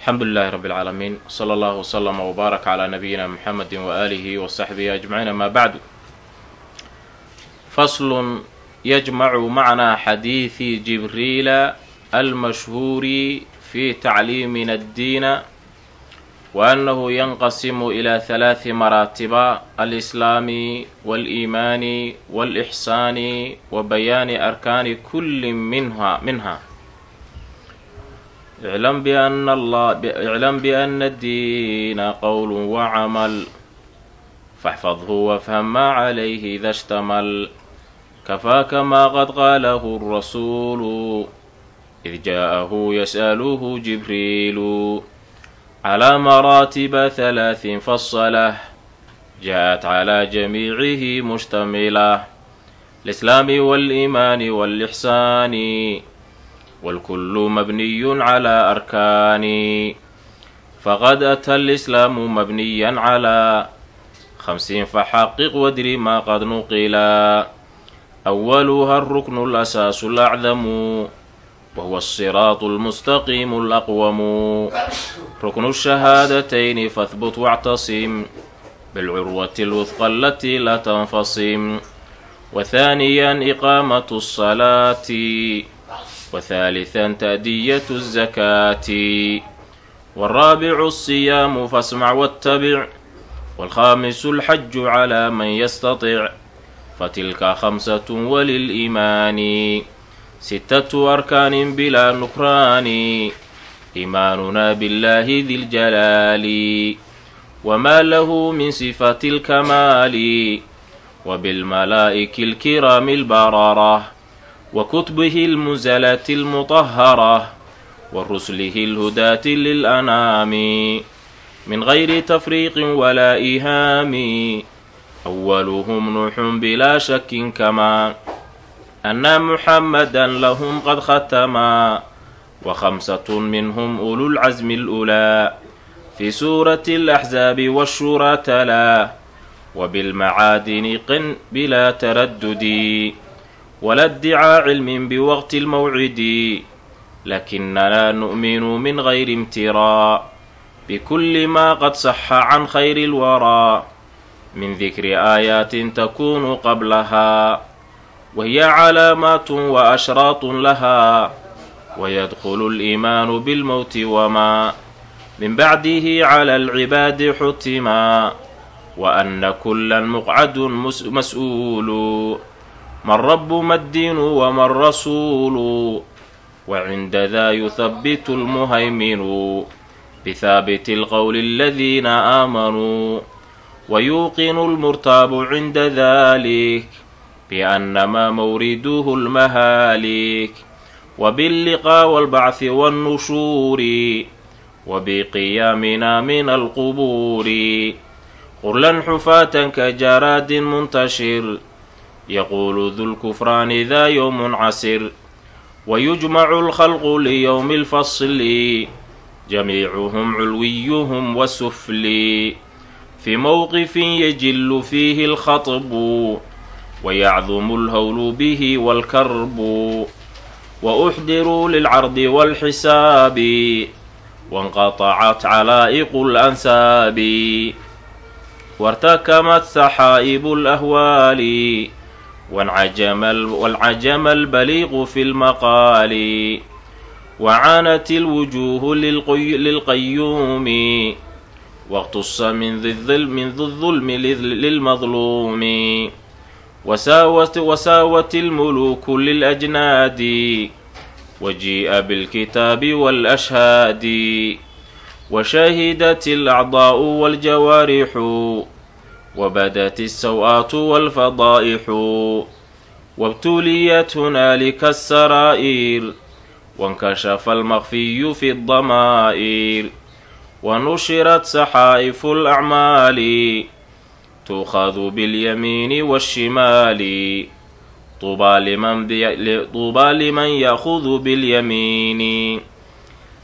alxamdu lilahi rabi اlcaalamiin sala allahu wslama wbaarak calaa nabiyina muxamedi waaalihi wasaxbihi ajmaciin ama bacdu faslun yajmacu macnaa xadiidi jibriila almashhuuri fi tacliimina addiina wa annahu yanqasimu ila halaadi maraatiba alislaami waliimaani walixsaani wa bayaani arkaani kulli minha minha iclam biana addiina qowl wacamal faxfadhu wafham maa calayhi ida shtamal kafaaka maa qad qaalahu rasuulu id jaa'ahu yas'aluhu jibriilu calaa maraatiba halaahin fasalah ja'at calaa jamiicihi mushtamilah lislaami waliimaani walixsaani walkullu mabniyun calaa arkaani faqad ata alislaamu mabniyan calaa khamsiin faxaqiq wadri maa qad nuqila awaluha alruknu alasaasu alacdamu wahuwa alsiraatu almustaqiimu alaqwamu ruknu shahaadatayni fahbut wactasim bilcurwati alwudqa alatii laa tanfasim wathaaniyan iqaamatu asalaati وثالثا تأدية الزكاة والرابع الصيام فاسمع واتبع والخامس الحج على من يستطع فتلك خمسة وللإيمان ستة أركان بلا نكران إيماننا بالله ذي الجلال وما له من صفة الكمال وبالملائك الكرام البررة وكتبه المزلة المطهرة ورسله الهداة للأنام من غير تفريق ولا إيهام أولهم نوح بلا شك كما أن محمدا لهم قد ختما وخمسة منهم أولو العزم الأولى في سورة الأحزاب والشورى تلا وبالمعادن قن بلا تردد ولا ادعاء علم بوقت الموعد لكننا نؤمن من غير امتراء بكل ما قد صح عن خير الورى من ذكر آيات تكون قبلها وهي علامات وأشراط لها ويدخل الإيمان بالموت وما من بعده على العباد حتما وأن كلا مقعد مسؤول man rabu maddiinu waman rasuulu wacinda daa yuhabitu lmuhayminu bihaabiti lqowli aladiina aamanuu wayuuqinu lmurtaabu cinda dalik biannamaa mawriduhu lmahaalik wabilliqaa walbacthi wannushuuri wabiqiyaamina min alqubuuri qurlan xufaatan ka jaraadin muntashir yaquulu dulkufraani daa yowmun casir wayujmacu lkhalqu liyowmi lfasli jamiicuhum culwiyuhum wasufli fii mowqifin yajillu fiihi alkhatbu wayacdumu lhowlu bihi walkarbu wauxdiruu lilcardi walxisaabi wanqatacat calaa'iqu lansaabi wartakamat saxaa'ibu lahwaali الأهوال وانعجم والعجم البليغ في المقال وعانت الوجوه للقي... للقيوم واقتص من ذي الظلم من ذي الظلم للمظلوم وساوت وساوت الملوك للأجناد وجيء بالكتاب والأشهاد وشهدت الأعضاء والجوارح وبدت السوءات والفضائح وابتليت هنالك السرائر وانكشف المخفي في الضمائر ونشرت سحائف الأعمال تؤخذ باليمين والشمال طوبى لمن, بي... طوبى لمن يأخذ باليمين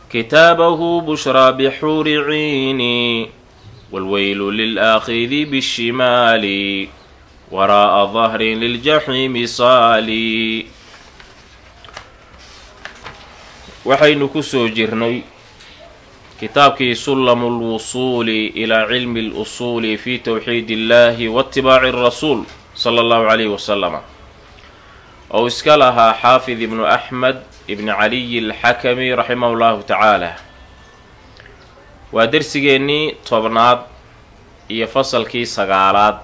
كتابه بشرى بحور عين والويل للآخذ بالشمال وراء ظهر للجحيم صالي waxaynu ku soo jirnay kitaabkii sullamu lwusuuli ilaa cilmi اlusuuli fi towxiid illahi waatibaaci rasuul sala allahu calayhi wasalama ou iska lahaa xaafid ibnu axmed ibni caliyi alxakami raximahu llahu tacaala waa dersigeennii tobnaad iyo fasalkii sagaalaad.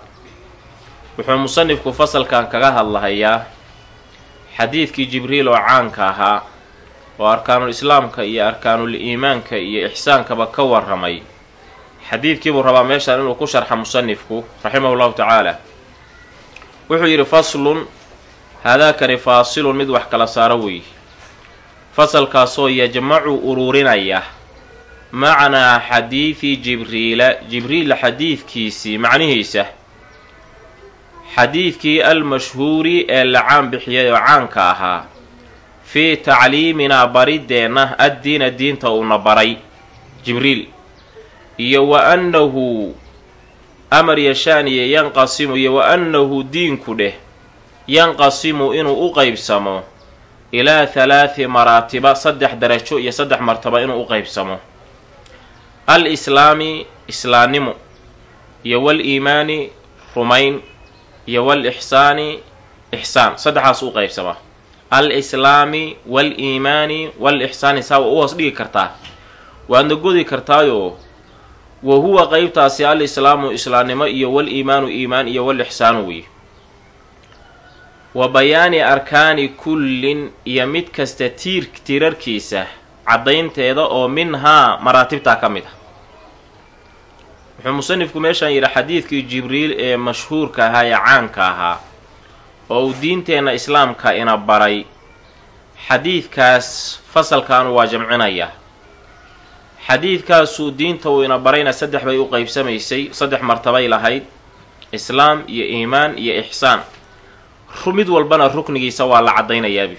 Wuxuu musanifku fasalkan kaga hadlahayaa xadiidkii jibriil oo caanka ahaa oo arkaanul islaamka iyo arkaanul iimaanka iyo ixsaankaba ka warramay. Xadiidkiibuu rabaa meeshaan inuu ku sharxa musanifku raximahu llahu tacaala. Wuxuu yidhi faslun haadaakani faasilun mid wax kala saaro weeye fasalkaasoo yajmacu ururinaya macnaa xadiidi jibriila jibriil xadiidkiisii macnihiisa. Xadiidkii almashhuuri ee la caan bixiyay oo caanka ahaa. Fii tacliiminaa barideenna addiina diinta uuna baray jibriil iyo wa annahu amar yashaaniye yanqasimu iyo wa annahu diinku dheh yanqasimu inuu u qeybsamo ilaa halaati maraatiba saddex darajo iyo saddex martaba inuu u qeybsamo al islaami islaannimo iyo wal iimaani rumayn iyo wal ixsaani ixsaan. Saddexaas u qeybsamaa al islaami wal iimaani wal ixsaani saa waa u hoos dhigi kartaa. Waadna godi kartaayoo wa huwa qeybtaasi al islaamu islaamnimo iyo wal iimaanu iimaan iyo wal ixsaanu wey wa bayaani arkaani kullin iyo mid kasta tiir tiirarkiisa caddaynteeda oo minhaa maraatibtaa ka mid ah. Wuxuu musanifku meeshaan yidhi xadiidkii jibriil ee mashhuurka ahaa ee caanka ahaa oo uu diinteenna islaamka ina baray xadiidkaas fasalkaanu waa jamcinaya. Xadiidkaasuu diinta uu ina barayna saddex bay u qeybsamaysay saddex martabay lahayd islaam iyo iimaan iyo ixsaan. Mid walbana ruknigiisa waa la caddaynayaab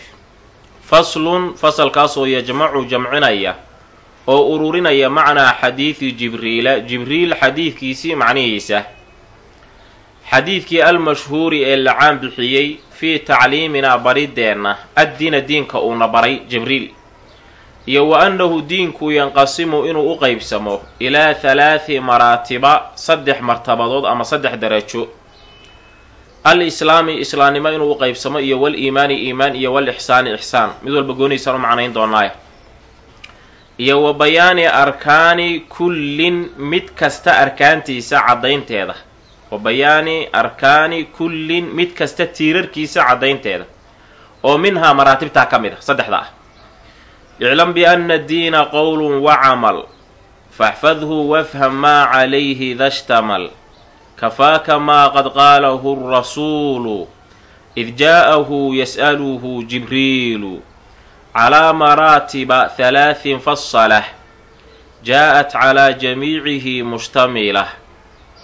faslun fasalkaasoo yajmacu jamcinaya oo ururinaya macnaa xadiidi jibriila jibriil xadiidkiisii macnihiisa. Xadiidkii almashhuuri ee la caan bixiyey fii tacliiminaa barideenna addiina diinka uuna baray jibriil. Iyo wa annahu diinku yanqasimu inuu u qeybsamo ilaa halaati maraatiba saddex martabadood ama saddex darajo al islaami islaamnimo u qeybsamo iyo wal iimaani iimaan iyo wal ixsaani ixsaan. Mid walba goonihiisaan u macnayn doonaaya iyo wa bayaani arkaani kullin mid kasta arkaantiisa caddaynteeda. Wa bayaani arkaani kullin mid kasta tiirarkiisa caddaynteeda. Oo minhaa maraatibtaa ka mid a saddexda ah. Iclam bianna diina qowlun wa camal. Faxfadhu wafham maa calayhi dashtamal kafaaka maa qad qaalahu rasuulu id jaa'ahu yas'aluhu jibriilu calaa maraatiba halaahin fasalah jaa'at calaa jamiicihi mushtamila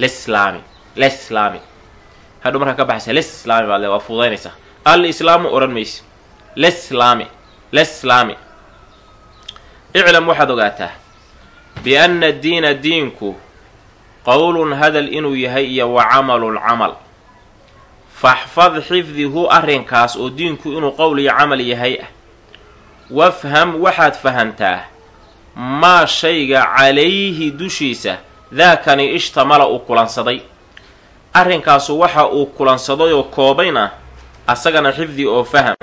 lislaami lislaami hadhow markaa ka baxaysa lislaami baad le waa fududaynaysaa al islaamu odhan mayse lislaami lislaami iclam waxaad ogaataa bianna diina diinku qowlun hadal inuu yahay iyo wa camalun camal. Faxfad xifdihu arrinkaas oo diinku inuu qowl iyo camal yahay. Ah wafham waxaad fahantaa maa shayga calayhi dushiisa daakani ishtamala uu kulansaday. Arrinkaasu waxa uu kulansaday oo koobayna asagana xifdi oo faham.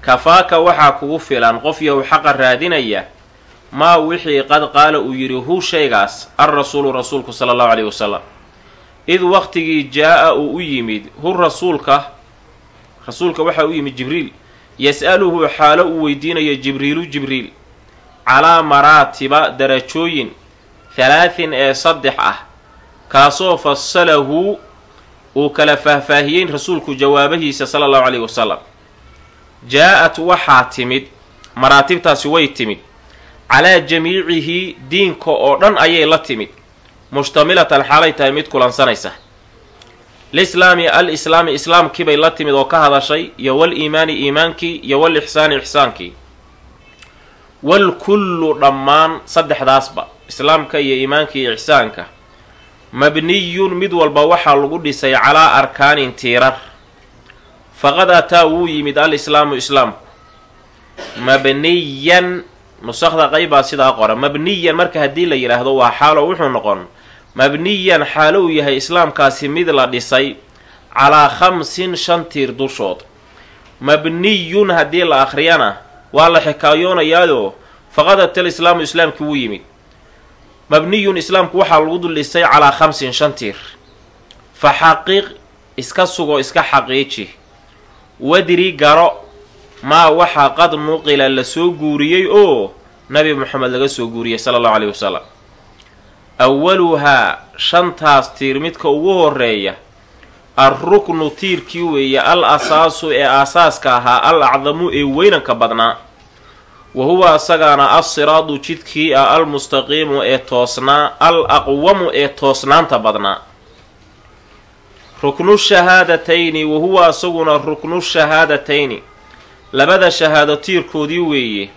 Kafaaka waxaa kugu filan qof yahu xaqa raadinaya maa wixii qad qaala uu yidhi hu shaygaas? Alrasuulu rasuulku sala allahu caleyhi wasalam id waqtigii jaa-a uu u yimid hu rasuulka? Rasuulka waxaa u yimid jibriil. Yas'aluhu xaalo uu weydiinayo jibriilu jibriil calaa maraatiba darajooyin halaatin ee saddex ah kaasoo fasalahu uu kala faahfaahiyeyn rasuulku jawaabahiisa sala allahu caleyhi wasalam jaa-at waxaa timid maraatibtaasi way timid calaa jamiicihi diinka oo dhan ayay la timid. Mushtamilatan xaalay tahay mid kulansanaysa. Lislaami al islaami islaamkiibay la timid oo ka hadashay iyo wal iimaani iimaankii iyo wal ixsaani ixsaankii. Wal kullu dhammaan saddexdaasba islaamka iyo iimaanka iyo ixsaanka mabniyun mid walba waxaa lagu dhisay calaa arkaanin tiirar. Faqad ataa wuu yimid al islaamu islaamku. Mabniyan nusakda qeybbaa sidaa qora mabniyan marka haddii la yidhaahdo waa xaalo wuxuu noqon. Mabniyan xaalo uu yahay islaamkaasi mid la dhisay calaa khamsin shan tiir dushood. Mabniyun haddii la akhriyana waa la xikaayoonayaayoo faqad atal islaamu islaamkii wuu yimid. Mabniyun islaamku waxaa lagu dul dhisay calaa khamsin shan tiir. Fa xaqiiq iska sugo iska xaqiiji. Wadri garo maa waxaa qad nuqila la soo guuriyey oo nabi moxamed laga soo guuriyey sala allahu caleyhi wasalam awaluhaa shantaas tiir midka ugu horreeya alruknu tiirkii weeye al asaasu ee aasaaska ahaa al acdamu ee weynanka badnaa. Wa huwa asagaana assiraadu jidkii ah almustaqiimu ee toosnaa al aqwamu ee toosnaanta badnaa. Ruknu shahaadatayni wa huwa asaguna ruknu shahaadatayni labada shahaado tiirkoodii weeye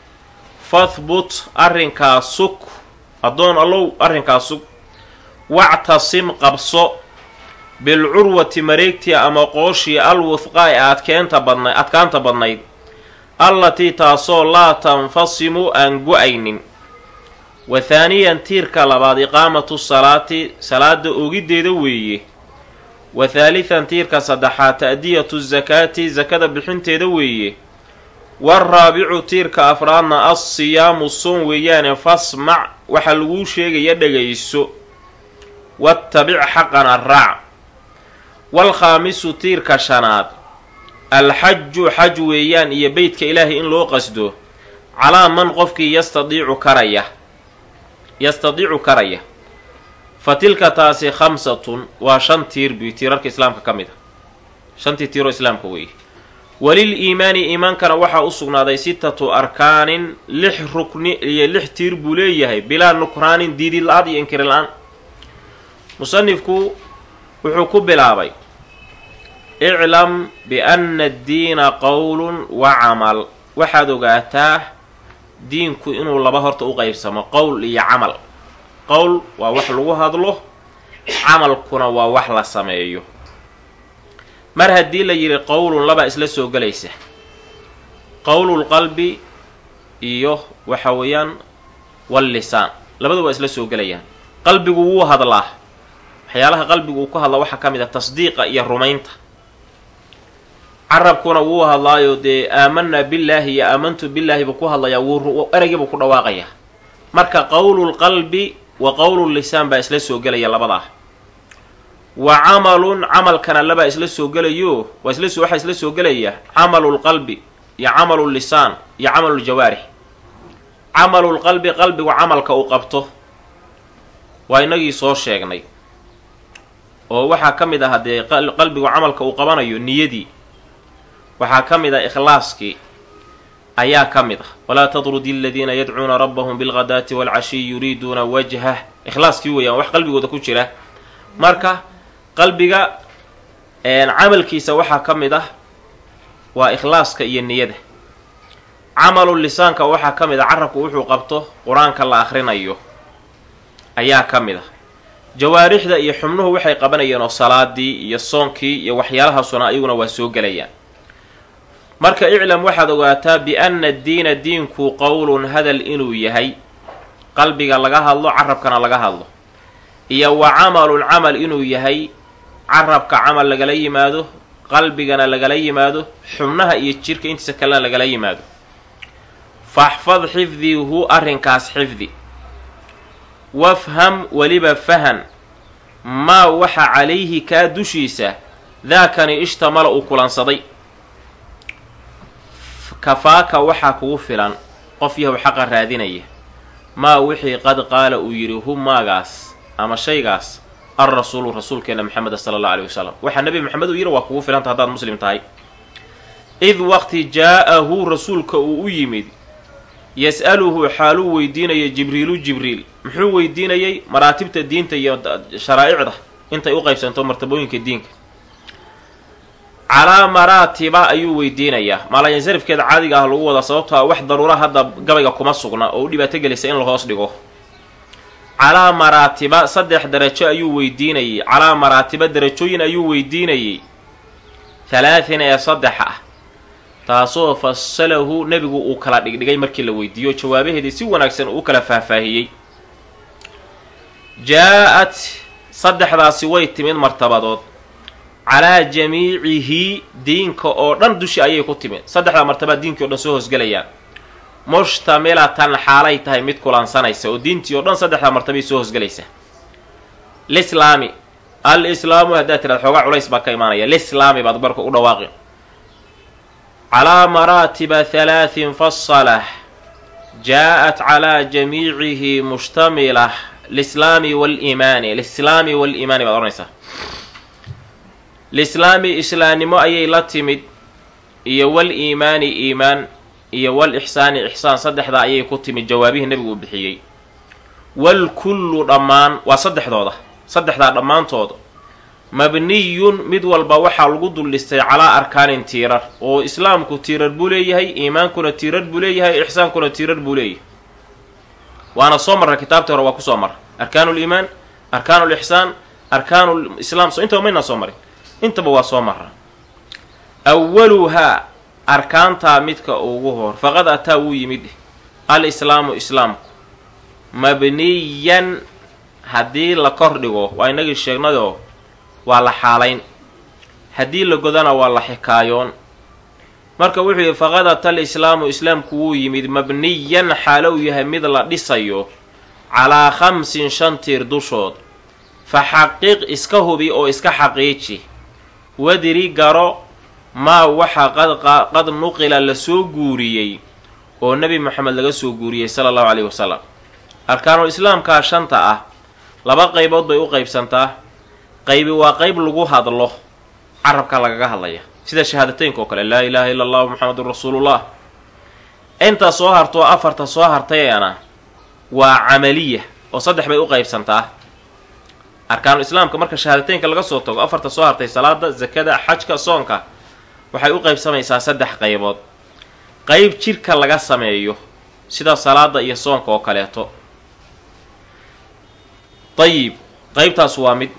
fahbut arrinkaa sug addoon allow arrinkaa sug. Wactasim qabso bilcurwati mareegtii ama qooshii alwufqaa ee adkeenta badna adkaanta badnayd. Allatii taasoo laa tanfasimu aan go'aynin wa thaaniyan tiirka labaad iqaamatu salaati salaada ogiddeeda weeye. Wa thaalithan tiirka saddexaad ta'diyatu sakaati sakada bixinteeda weeye waaraabicu tiirka afraadna assiyaamu soon weeyaane fasmac waxaa laguu sheegaya dhagayso wattabic xaqana raac waalkhaamisu tiirka shanaad alxaju xaj weeyaan iyo beytka ilaahay in loo qasdo calaa man qofkii yastadiicu karaya yastadiicu karaya fa tilka taasi khamsatun waa shan tiir buy tiirarka islaamka ka mid a shantii tiiroo islaamka weeye walil iimaani iimaankana waxaa u sugnaaday sitatu arkaanin lix rukni iyo lix tiir buu leeyahay bilaa nukraanin diidid la'aan iyo inkiri la'aan. Musanifku wuxuu ku bilaabay iclam bianna addiina qowlun wa camal. Waxaad ogaataa diinku inuu laba horta u qeybsamo qowl iyo camal. Qowl waa wax lagu hadlo camalkuna waa wax la sameeyo mar haddii la yidhi qowlun labaa isla soo gelaysa qowlulqalbi iyo waxa weeyaan wallisaan labadu waa isla soo gelayaan. Qalbigu wuu hadlaa waxyaalaha qalbigu uu ku hadlaa waxaa ka mid ah tasdiiqa iyo rumaynta. Carabkuna wuu hadlaayo dee aamanaa billaahi iyo aamantu billaahi buu ku hadlayaa wuu ereygii buu ku dhawaaqayaa. Marka qowlulqalbi wa qowlullisaan baa isla soo gelaya labadaa wa camalun camalkana labaa isla soo gelayo waa isla waxaa isla soo gelaya camalulqalbi iyo camalullisaan iyo camaluljawaarix camalulqalbi qalbigu camalka uu qabto waa inagii soo sheegnay. Oo waxaa ka mid ah haddee qalbigu camalka uu qabanayo niyadii waxaa ka mid ah ikhlaaskii ayaa ka mid ah. Walaa tatrudi aladiina yadcuuna rabbahum bilghadaati waalcashiyi yuriiduuna wajhah ikhlaaskii weeyaan wax qalbigooda ku jira. Marka qalbiga camalkiisa waxaa ka mid ah waa ikhlaaska iyo niyada. Camalu lisaanka waxaa ka mid ah carabku wuxuu qabto qur'aanka la akhrinayo ayaa ka mid ah. Jawaarixda iyo xubnuhu waxay qabanayeen oo salaadii iyo soonkii iyo waxyaalahaasuna ayaguna waa soo gelayaan. Marka iclam waxaad ogaataa bianna addiina diinku qowlun hadal inuu yahay qalbiga laga hadlo carabkana laga hadlo. Iyo wa camalun camal inuu yahay carabka camal lagala yimaado qalbigana lagala yimaado xubnaha iyo jirka intiisa kalena lagala yimaado. Faxfad xifdihu arrinkaas xifdi. Wafham weliba fahan. Maa waxa calayhi kaa dushiisa daakani ishtamala uu kulansaday. Kafaaka waxaa kugu filan qof yahow xaqa raadinaya. Maa wixii qad qaala uu yidhi hu maagaas ama shaygaas alrasuulu rasuulkeena maxameda sala allahu aleyh wasalam waxaa nebi maxamed uu yidhi waa kugu filanta haddaad muslim tahay id waqti jaa-ahu rasuulka uu u yimid yas'aluhu xaaluu weydiinaya jibriilu jibriil muxuu weydiinayay maraatibta diinta iyo sharaa'icda intay u qaybsanto martabooyinka diinka calaa maraatiba ayuu weydiinayaa maalayansarifkeeda caadiga ah lagu wadaa sababto a wax daruura hadda gabayga kuma sugna oo u dhibaato gelisa in la hoos dhigo calaa maraatiba saddex darajo ayuu weydiinayay calaa maraatiba darajooyin ayuu weydiinayay halaatin ee saddex ah. Taasoo fasalahu nebigu uu kala dhigdhigay markii la weydiiyo. Jawaabaheedii si wanaagsan uu kala faahfaahiyey. Jaa-at saddexdaasi way timid martabadood. Calaa jamiicihi diinka oo dhan dushi ayay ku timid. Saddexdaa martabaa diinkii o dhan soo hoosgelayaan mushtamilatan xaalay tahay mid kulansanaysa oo diintii oo dhan saddexdaa martabay soo hoosgelaysa lislaami al islaamu haddaad tiraad xoogaa culays baa ka imaanaya. Lislaami baad barka u dhawaaqi. Calaa maraatiba halaatin fasalah jaa-at calaa jamiicihi mushtamilah. Lislaami waliimaani lislaami waliimaani baad odhanaysaa. Lislaami islaamnimo ayay la timid iyo wal iimaani iimaan iyo wal ixsaani ixsaan saddexdaa ayay ku timid jawaabihii nebigu uu bixiyey. Wal kullu dhammaan waa saddexdooda saddexdaa dhammaantooda mabniyun mid walba waxaa lagu duldhistay calaa arkaanin tiirar oo islaamku tiirar buu leeyahay iimaankuna tiirar buu leeyahay ixsaankuna tiirar buu leeyahay. Waana soo marra kitaabtii hore waa ku soo marra arkaanu liimaan arkaanu lixsaan arkaanu lislaam intaba maynaa soo marin intaba waa soo marra. Awaluhaa arkaantaa midka ugu hor. Faqad ataa wuu yimid al islaamu islaamku. Mabniyan haddii la kor dhigo waa inagii sheegnayoo waa la xaalayn. Haddii la godana waa la xikaayoon. Marka wuxuu yidhi faqad ata al islaamu islaamku wuu yimid mabniyan xaalo uu yahay mid la dhisayo calaa khamsin shan tiir dushood. Fa xaqiiq iska hubi oo iska xaqiiji. Wadiri garo maa waxa qad nuqila la soo guuriyey oo nebi moxamed laga soo guuriyey sala allahu caleyhi wasalam arkaanul islaamkaa shanta ah laba qaybood bay u qaybsantaa. Qaybi waa qayb lagu hadlo carabka lagaga hadlaya. Sida shahaadateynka oo kale laa ilaaha illa allahu muxamedun rasuulullah. Inta soo hartoo afarta soo hartayana waa camaliya oo saddex bay u qaybsantaa. Arkaanul islaamka marka shahaadateynka laga soo tago afarta soo hartay salaada zakada xajka soonka waxay u qaybsamaysaa saddex qaybood qayb jidhka laga sameeyo sida salaada iyo soonka oo kaleeto dayib qaybtaas waa mid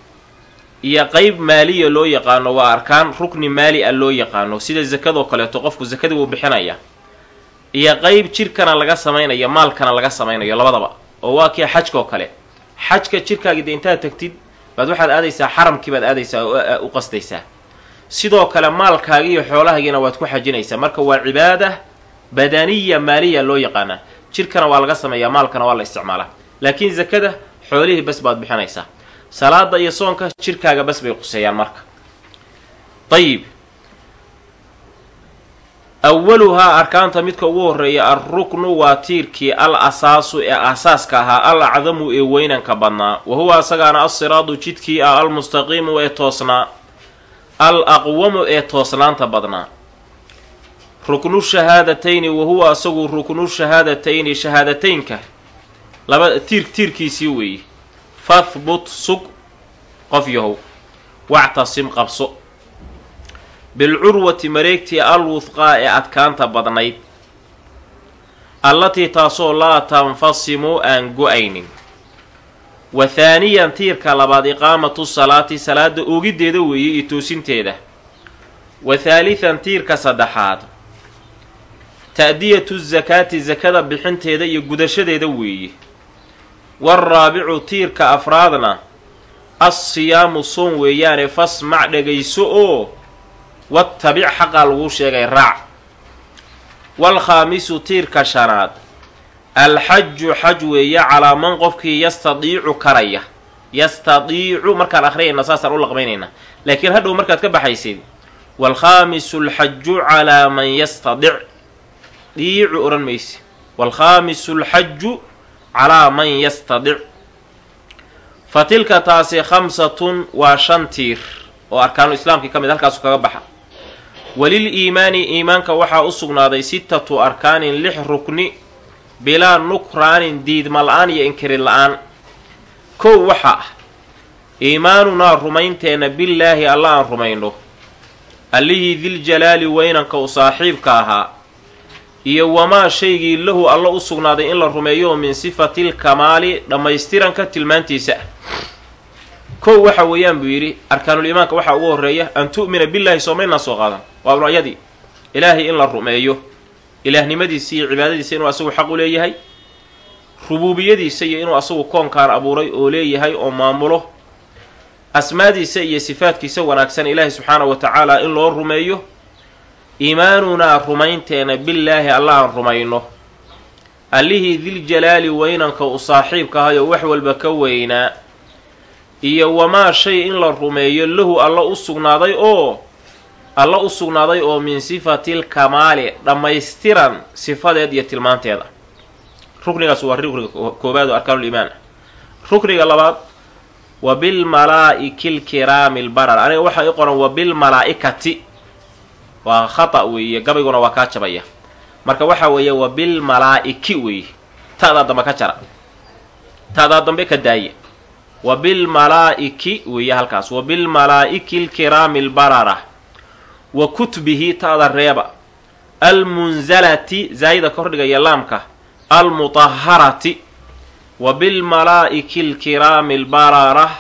iyo qayb maaliya loo yaqaano waa arkaan rukni maali a loo yaqaano sida zakadoo kaleeto qofku zakadii wuu bixinaya iyo qayb jidhkana laga samaynayo maalkana laga samaynayo labadaba oo waa kii xajka oo kale xajka jidhkaagii de intaad tagtid baad waxaad aadaysaa xaramkii baad aadaysaa u qasdaysaa sidoo kale maalkaagi iyo xoolahaagiina waad ku xajinaysaa. Marka waa cibaada badaniya maaliya loo yaqaanaa. Jidhkana waa laga sameeyaa maalkana waa la isticmaalaa. Laakiin zakada xoolihii bas baad bixinaysaa. Salaada iyo soonka jidhkaaga bas bay quseeyaan marka. Dayib awaluhaa arkaanta midka ugu horreeya alruknu waa tiirkii al asaasu ee asaaska ahaa al acdamu ee weynanka badnaa. Wa huwa asagaana alsiraadu jidkii ah almustaqiimu ee toosnaa al aqwamu ee toosnaanta badnaa. Ruknu shahaadatayni wa huwa asagu ruknu shahaadatayni shahaadateynka. Laba tiir tiirkiisii weeye fahbut sug qof yahow. Wactasim qabso. Bilcurwati mareegtii al wudqaa ee adkaanta badnayd. Allatii taasoo laa tanfasimu aan go'aynin wa haaniyan tiirka labaad iqaamatu salaati salaada oogiddeeda weeye iyo toosinteeda. Wa haalitan tiirka saddexaad ta'diyatu zakaati sakada bixinteeda iyo gudashadeeda weeye. Waaraabicu tiirka afraadna assiyaamu soon weeyaane fasmac dhegayso oo wattabic xaqaa laguu sheegay raac. Waalkhaamisu tiirka shanaad alxaju xaj weeye calaa man qofkii yastadiicu karaya. Yastadiicu markaan akhriyayna saasaan u laqbaynaynaa. Laakiin hadhow markaad ka baxaysid waalkhaamisu alxaju calaa man yastadic dhiicu odhan mayse waalkhaamisu alxaju calaa man yastadic fa tilka taasi khamsatun waa shan tiir oo arkaanu islaamkii ka mid halkaasu kaga baxa. Walil iimaani iimaanka waxaa u sugnaaday sittatu arkaanin lix rukni bilaa nukraanin diidma la'aan iyo inkirin la'aan. Kow waxaa ah iimaanunaa rumaynteenna billaahi alla aan rumayno. Allihii diljalaali weynanka u saaxiibka ahaa iyo wamaa shaygii lahu alla u sugnaaday in la rumeeyo min sifatil kamaali dhammaystiranka tilmaantiisa. Kow waxa weeyaan buu yidhi arkaanuliimaanka waxaa ugu horreeya an tu'mina billaahi soomaynaa soo qaadan. Waa nucyadii ilaahay in la rumeeyo ilaahnimadiisa iyo cibaadadiisa inuu asagu xaq u leeyahay rubuubiyadiisa iyo inuu asagu koonkaan abuuray oo leeyahay oo maamulo asmaadiisa iyo sifaadkiisa wanaagsan ilaahay subxaanahu wa tacaala in loo rumeeyo iimaanunaa rumaynteena billaahi alla aan rumayno. Allihii diljalaali weynanka u saaxiibka ahayoo wax walba ka weynaa iyo wamaa shay in la rumeeyo lahu alla u sugnaaday oo alla u sugnaaday oo min sifatil kamaali dhammaystiran sifadeed iyo tilmaanteeda. Ruknigaas waa rukniga koobaad oo arkaanuliimaan rukniga labaad wa bilmalaa'iki lkiraami lbarar aniga waxaa i qoran wa bilmalaa'ikati waa khata weeye gabayguna waa kaa jabaya. Marka waxaa weeye wa bilmalaa'iki weeye. Ta'daa dambe ka jara. Ta'daa dambe ka daaya wa bilmalaa'iki weeye halkaas. Wa bilmalaa'iki lkiraami lbarara wa kutbihi ta'da reeba. Almunzalati zaayida kordhigaya laamka. Almutaharati wa bilmalaa'iki alkiraami albarara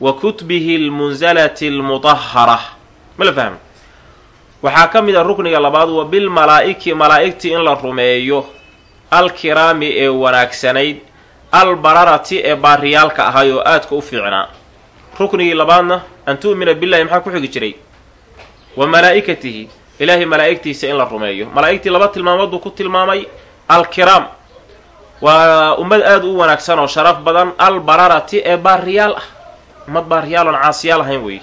wa kutbihi almunzalati almutahara ma la fahmi? Waxaa ka mid a rukniga labaad wa bilmalaa'iki malaa'igtii in la rumeeyo alkiraami ee wanaagsanayd albararati ee baariyaalka ahay oo aadka u fiicnaa. Ruknigii labaadna an tu'mina billahi maxaa ku xigi jiray wa malaa'ikatihi ilaahay malaa'igtiisa in la rumeeyo. Malaa'igtii laba tilmaamood buu ku tilmaamay alkiraam. Waa ummad aada u wanaagsan oo sharaf badan albararati ee baariyaal ah. Ummad baariyaal oon caasiyaal ahayn weeye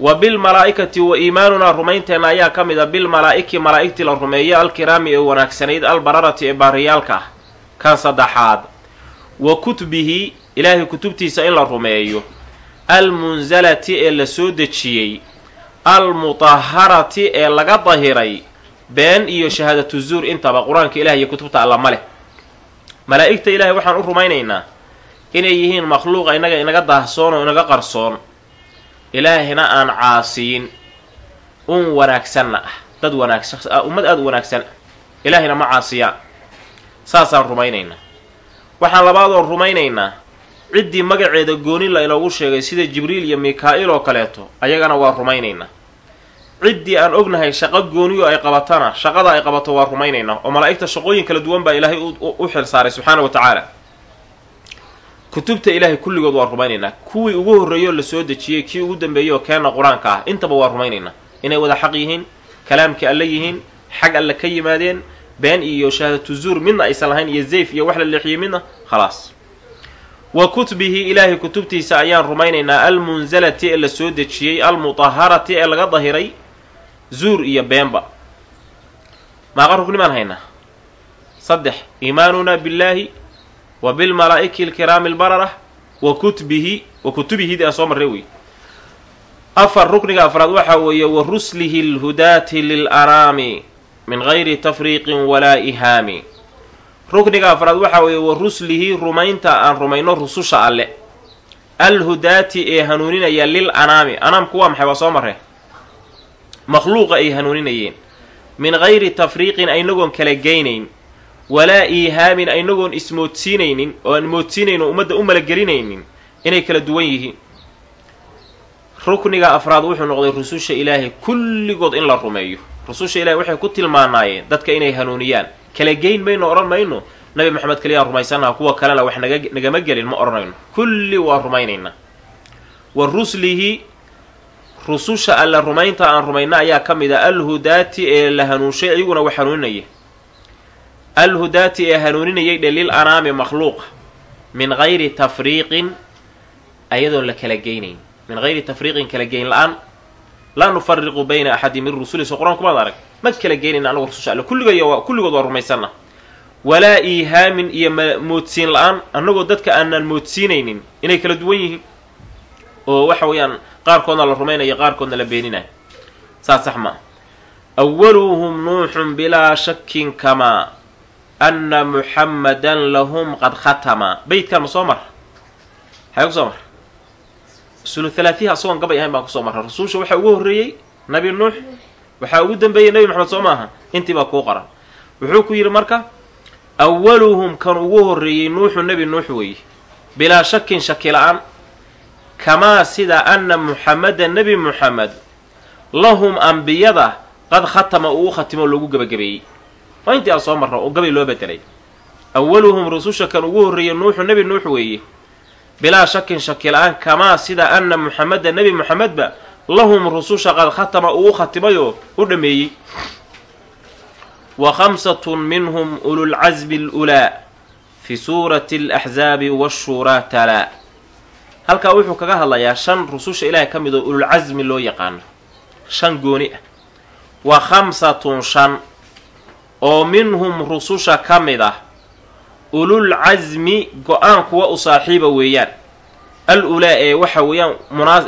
wa bilmalaa'ikati wa iimaanunaa rumaynteenna ayaa ka mid a bilmalaa'iki malaa'igtii la rumeeyo alkiraami ee wanaagsanayd albararati ee baariyaalka ah. Kan saddexaad wa kutbihi ilaahay kutubtiisa in la rumeeyo. Almunzalati ee la soo dejiyey almutaharati ee laga dahiray been iyo shahaadatu zuur intaba qur'aanka ilaah iyo kutubta alla ma leh. Malaa'igta ilaahay waxaan u rumaynaynaa inay yihiin makhluuqa innaga inaga daahsoon oo inaga qarsoon. Ilaahina aan caasiyin un wanaagsanna ah dad wanaagsan ummad aada u wanaagsan ilaahina ma caasiyaan saasaan rumaynaynaa. Waxaan labaadoon rumaynaynaa ciddii magaceeda gooni la inoogu sheegay sida jibriil iyo mikaa'il oo kaleeto ayagana waa rumaynaynaa. Ciddii aan ognahay shaqo gooniyo ay qabatana shaqada ay qabato waa rumaynaynaa oo malaa'igta shaqooyin kala duwan baa ilaahay u xil saaray subxaana wa tacaala. Kutubta ilaahay kulligood waa rumaynaynaa. Kuwii ugu horreeyoo la soo dejiyey kii ugu dambeeyey oo keenna qur'aanka ah intaba waa rumaynaynaa. Inay wada xaq yihiin kalaamkii alle yihiin xag alle ka yimaadeen been iyo shahaadatu zuur midna aysan lahayn iyo zayf iyo wax la leexiyey midna khalaas wa kutbihi ilaahay kutubtiisa ayaan rumaynaynaa almunzalati ee la soo dejiyey almutaharati ee laga dahiray zuur iyo beenba. Maaqa rugnimaan haynaa saddex iimaanunaa billaahi wa bilmalaa'iki alkiraami albarara wa kutbihi wa kutubihidi aan soo marray wey afar rukniga afraad waxaa weeye wa ruslihi alhudaati lilanaami min gayri tafriiqin walaa ihaami rukniga afraad waxaa weeye wa ruslihi rumaynta aan rumayno rususha alle. Alhudaati ee hanuuninaya lil anaami. Anaamku waa maxay? Waa soo marre makhluuqa ay hanuuninayeen. Min gayri tafriiqin aynagoon kala geynayn. Walaa iihaamin aynagoon ismoodsiinaynin oo aan moodsiinayn oo ummadda u malagelinaynin inay kala duwan yihiin. Rukniga afraad wuxuu noqday rususha ilaahay kulligood in la rumeeyo. Rususha ilahay waxay ku tilmaanaayeen dadka inay hanuuniyaan kala geyn mayno odhan mayno nabi maxamed kaliyaan rumaysanaha kuwa kalena wax naga nagama gelin ma odhanayno kulli waa rumaynaynaa. Wa ruslihi rususha alla rumaynta aan rumayna ayaa ka mid a alhudaati ee la hanuunshay iyaguna wax hanuuninaya alhudaati ee hanuuninayay dhe lil anaami makhluuqa min gayri tafriiqin ayadoon la kala geynayn. Min gayri tafriiqin kala geyn la'aan laa nufariqu bayna axadi min rusuli so qur'aanku maad arag ma kala geynayna anagu rususha alle kulligoy kulligood waa rumaysanna walaa iihaamin iyo moodsiin la'aan annagoo dadka aanaan moodsiinaynin inay kala duwan yihiin. Oo waxa weeyaan qaarkoodna la rumaynayo qaarkoodna la beeninayo. Saas sax maa awaluhum nuuxun bilaa shakin kamaa anna muxammadan lahum qad khatama. Beytkan ma soo mara xagee ku soo mara usulu halaatiha asagoon gabay ahayn baan ku soo marra. Rasuusha waxaa ugu horreeyey nabi nuux waxaa ugu dambeeyey nabi maxamed soo maaha intii baa kuu qaran. Wuxuu ku yidhi marka awaluhum kan ugu horreeyey nuuxu nebi nuux weeye bilaa shakin shaki la'aan kamaa sida anna muxameda nebi muxamed lahum ambiyada qad khatama uu u khatimo loogu gebagabeeyey. Waa intii aan soo marno oo gabay loo bedelay awaluhum rususha kan ugu horreeyey nuuxu nebi nuux weeye bilaa shakin shaki la'aan kamaa sida anna muxameda nebi muxamedba lahum rususha qad khatama uu u khatimayoo u dhameeyey. Wa khamsatun minhum ululcasbi alulaa fi suurati alaxzaabi washuuraa talaa halkaa wuxuu kaga hadlayaa shan rususha ilaahay ka mid oo ululcasmi loo yaqaano shan gooni. Ah wa khamsatun shan oo minhum rususha ka mid ah ulul casmi go'aan kuwa u saaxiiba weeyaan. Al ulaa ee waxa weeyaan munaa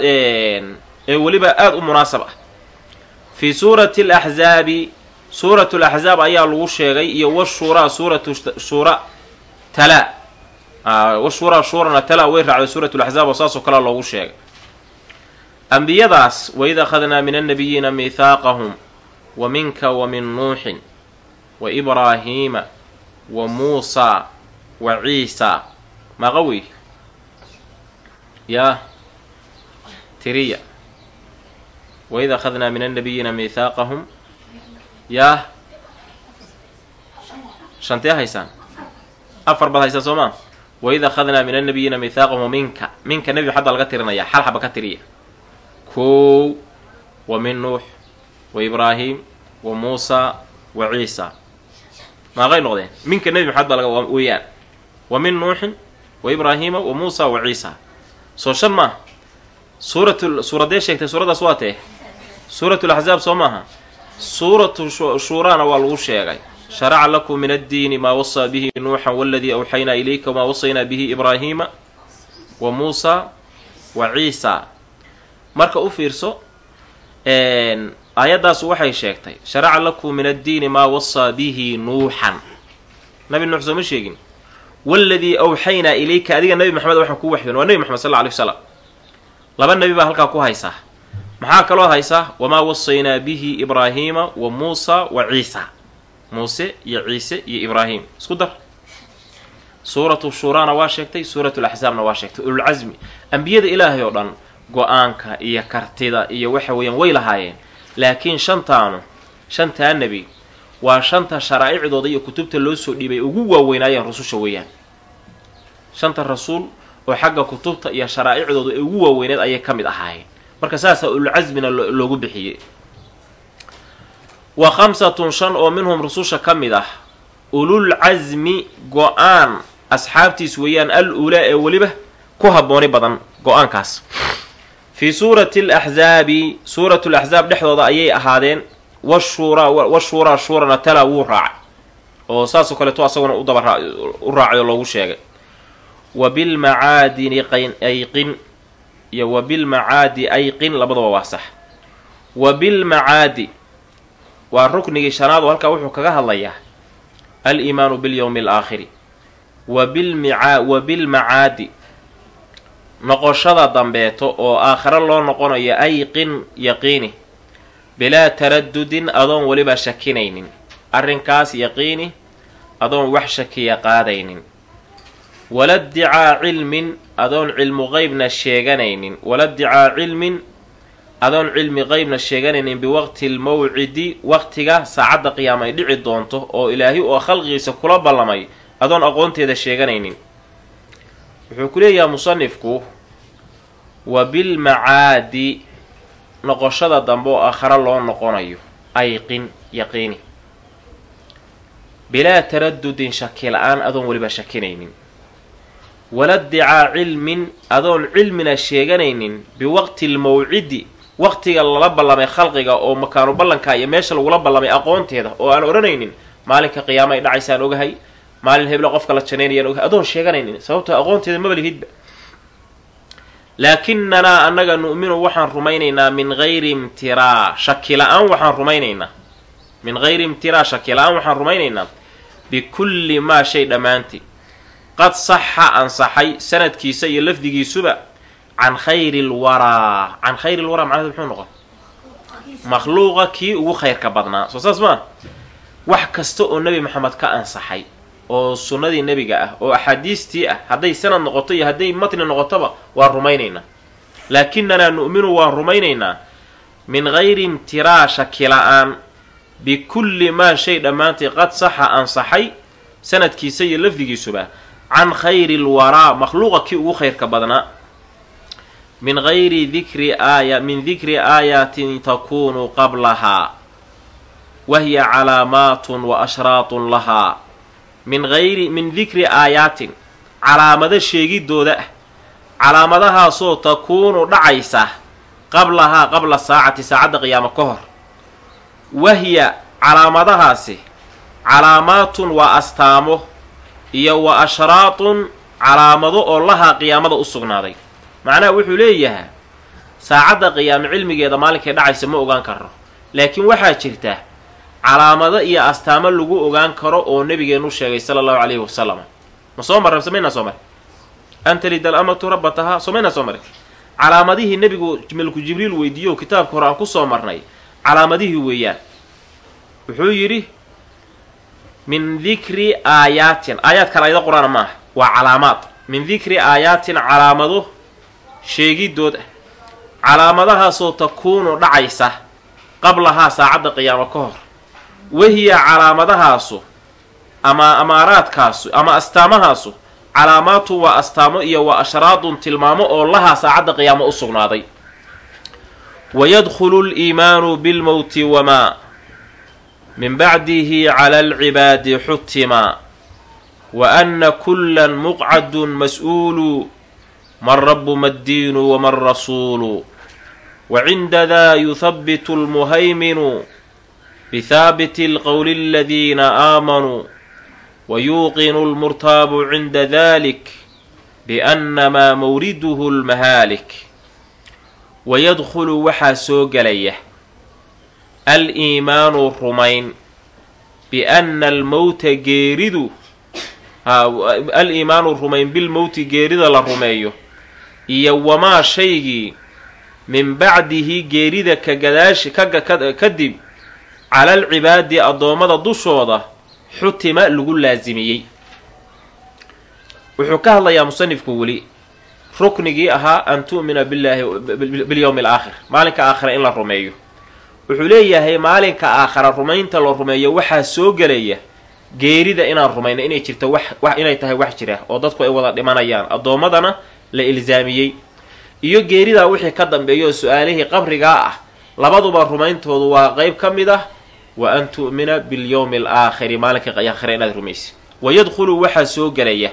ee weliba aada u munaasab ah. Fii suurati alaxzaabi suuratu laxzaab ayaa lagu sheegay iyo washuuraa suuratu shuura tala. Washuuraa shuurana tala way raacday suuratu laxzaab oo saasoo kalea loogu sheegay. Ambiyadaas waid akhadnaa min annabiyiina miithaaqahum wa minka wa min nuuxin wa ibraahiima wa muusaa wa ciisa. Maaqa wey yaa tiriya waid akhadnaa min annabiyiina miithaaqahum yaa shantee haysaan afar baad haysaan soo maa waid akhadnaa min annabiyiina miithaaqahum minka minka nebi xadda laga tirinaya xal xaba ka tiriya kow wa min nuux wa ibraahim wa muusaa wa ciisa maaqay noqdeen minka nebi maxamed baa laga weeyaan wa min nuuxin wa ibraahiima wa muusa wa ciisa soo shan maaha suuratu suuradee sheegtay suuraddaas waa tee suuratu laxzaab soo maaha? Suuratu shuuraana waa lagu sheegay. Sharaca lakum min addiini maa wasaa bihi nuuxan waladii awxaynaa ilayka wamaa wasaynaa bihi ibraahiima wa muusa wa ciisa. Marka u fiirso aayaddaas waxay sheegtay sharaca lakum min addiini maa wasaa bihi nuuxan. Nabi nuux soo ma sheegin? Waladii awxaynaa ilayka adiga nabi maxamed waxaan kuu waxyoon waa nebi maxamed sal lla alay waslam laba nebi baa halkaa ku haysaa maxaa kaloo haysaa? Wamaa wasaynaa bihi ibraahiima wa muusa wa ciisa. Muuse iyo ciise iyo ibraahim. Isku dar. Suuratu shuuraana waa sheegtay suuratu laxsaabna waa sheegtay. Ululcasmi ambiyada ilaahay oo dhan go'aanka iyo kartida iyo waxa weeyaan way lahaayeen. Laakiin shantaanu shantaa nebi waa shanta sharaa'icdooda iyo kutubta loo soo dhiibay ugu waaweynaayeen rususha weeyaan. Shanta rasuul oo xagga kutubta iyo sharaa'icdooda ee ugu waaweyneed ayay ka mid ahaayeen marka saasaa ululcasmina loogu bixiyey. Wa khamsatun shan oo minhum rususha ka mid ah ulul casmi go'aan asxaabtiis weeyaan al ulaa ee weliba ku habbooni badan go'aankaas. Fii suurati alaxzaabi suuratu laxzaab dhexdooda ayay ahaadeen washuuraa washuuraa shuurana tala wuu raacay oo saasoo kaleeto asaguna u daba u raacay oo loogu sheegay. Wa bilmacaadini ayqin iyo wa bilmacaadi ayqin labadaba waa sax. Wa bilmacaadi waa ruknigii shanaad oo halkaa wuxuu kaga hadlayaa aliimaanu bilyowmi alaakhiri wa bilmacaadi noqoshada dambeeto oo aakhare loo noqonayo ayqin yaqiini bilaa taradudin adoon weliba shakinaynin. Arrinkaas yaqiini adoon wax shakiya qaadaynin wala dicaa cilmin adoon cilmu qeybna sheeganaynin. Wala dicaa cilmin adoon cilmi qeybna sheeganaynin biwaqti lmawcidi waqtiga saacadda qiyaama ay dhici doonto oo ilaahi oo khalqigiisa kula ballamay adoon aqoonteeda sheeganaynin. Wuxuu ku leeyahay musanifku wa bilmacaadi noqoshada dambe oo aakhare loo noqonayo ayqin yaqiini. Bilaa taradudin shaki la'aan adoon weliba shakinaynin wala dicaa cilmin adoon cilmina sheeganaynin biwaqti lmawcidi waqtiga lala ballamay khalqiga oo makaanu ballanka iyo meesha lagula ballamay aqoonteeda oo aan odhanaynin maalinka qiyaama ay dhacaysaan ogahay maalin hebla qofka la janaynayaan ogahay adoon sheeganaynin sababtoo aqoonteeda maba lihidba laakinanaa annaga nu'minu waxaan rumaynaynaa min hayri imtiraa shaki la'aan waxaan rumaynaynaa. Min hayri imtiraa shaki la'aan waxaan rumaynaynaa. Bikulli maa shay dhammaantii qad saxa ansaxay sanadkiisa iyo lafdigiisuba can khayri lwaraa can khayri lwaraa macnahedu muxuu noqon? Makhluuqa kii ugu khayrka badnaa. Soo saas maa wax kasta oo nebi maxamed ka ansaxay oo sunnadii nebiga ah oo axaadiistii ah hadday sanad noqoto iyo hadday matni noqotoba waan rumaynaynaa. Laakinanaa nu'minu waan rumaynaynaa. Min hayri imtiraa shaki la'aan bikulli maa shay dhammaantii qad saxa ansaxay sanadkiisa iyo lafdigiisuba can khayri lwaraa makhluuqa kii ugu khayrka badnaa min gayri dikri aaya min dikri aayaatin takuunu qablahaa wa hiya calaamaatun wa ashraatun lahaa min gayri min dikri aayaatin calaamado sheegidooda ah calaamadahaasoo takuunu dhacaysa qablahaa qabla saacati saacadda qiyaamo ka hor wahiya calaamadahaasi calaamaatun waa astaamo iyo wa ashraatun calaamado oo lahaa qiyaamada u sugnaaday. Macnaha wuxuu leeyahaa saacadda qiyaamo cilmigeeda maalinkay dhacaysa ma ogaan karno laakiin waxaa jirta calaamado iyo astaamo lagu ogaan karo oo nabigeenu sheegay sala allahu calayhi wasalam ma soo marra samaynaa soo mare antalid alamatu rabbatahaa somaynaa soo mare calaamadihii nebigu melku jibriil weydiiyo kitaabka hore aan ku soo marnay calaamadihii weeyaan. Wuxuu yidhi min dikri aayaatin. Aayaad kale ayada qur'aana ma waa calaamaad. Min dikri aayaatin calaamado sheegidood ah calaamadahaasoo takuunu dhacaysa qablahaa saacadda qiyaamo ka hor. Wahiya calaamadahaasu ama amaaraadkaasu ama astaamahaasu calaamaatu waa astaamo iyo waa ashraadun tilmaamo oo lahaa saacadda qiyaamo u sugnaaday. Wayadkhulu liimaanu bilmowti wamaa min bacdihi cala alcibaadi xutima wa ana kullan muqcadun mas'uulu man rabu maddiinu waman rasuulu wa cinda daa yuhabitu lmuhayminu bihaabiti alqowli aladiina aamanuu wayuuqinu lmurtaabu cinda dalik biannamaa mawriduhu lmahaalik wayadkhulu waxaa soo gelaya al-iimaanu rumayn bianna almowta geeridu al-iimaanu rumayn bilmowti geerida la rumeeyo iyo wamaa shaygii min bacdihi geerida ka gadaashi kadib cala alcibaadi addoommada dushooda xutima lagu laasimiyey wuxuu ka hadlayaa musanifku weli ruknigii ahaa an tu'mina billaahi bilyowmi alaakhir maalinka aakhira in la rumeeyo wuxuu leeyahay maalinka aakhara rumaynta la rumeeyo waxaa soo gelaya geerida inaan rumayno inay jirto wax inay tahay wax jira oo dadku ay wada dhimanayaan. Addoommadana la ilsaamiyey iyo geeridaa wixii ka dambeeya su'aalihii qabrigaa ah labaduba rumayntoodu waa qeyb ka mid ah wa an tu'mina bilyowmi alaakhiri maalinka aakhira inaad rumaysa wayadkhulu waxaa soo gelaya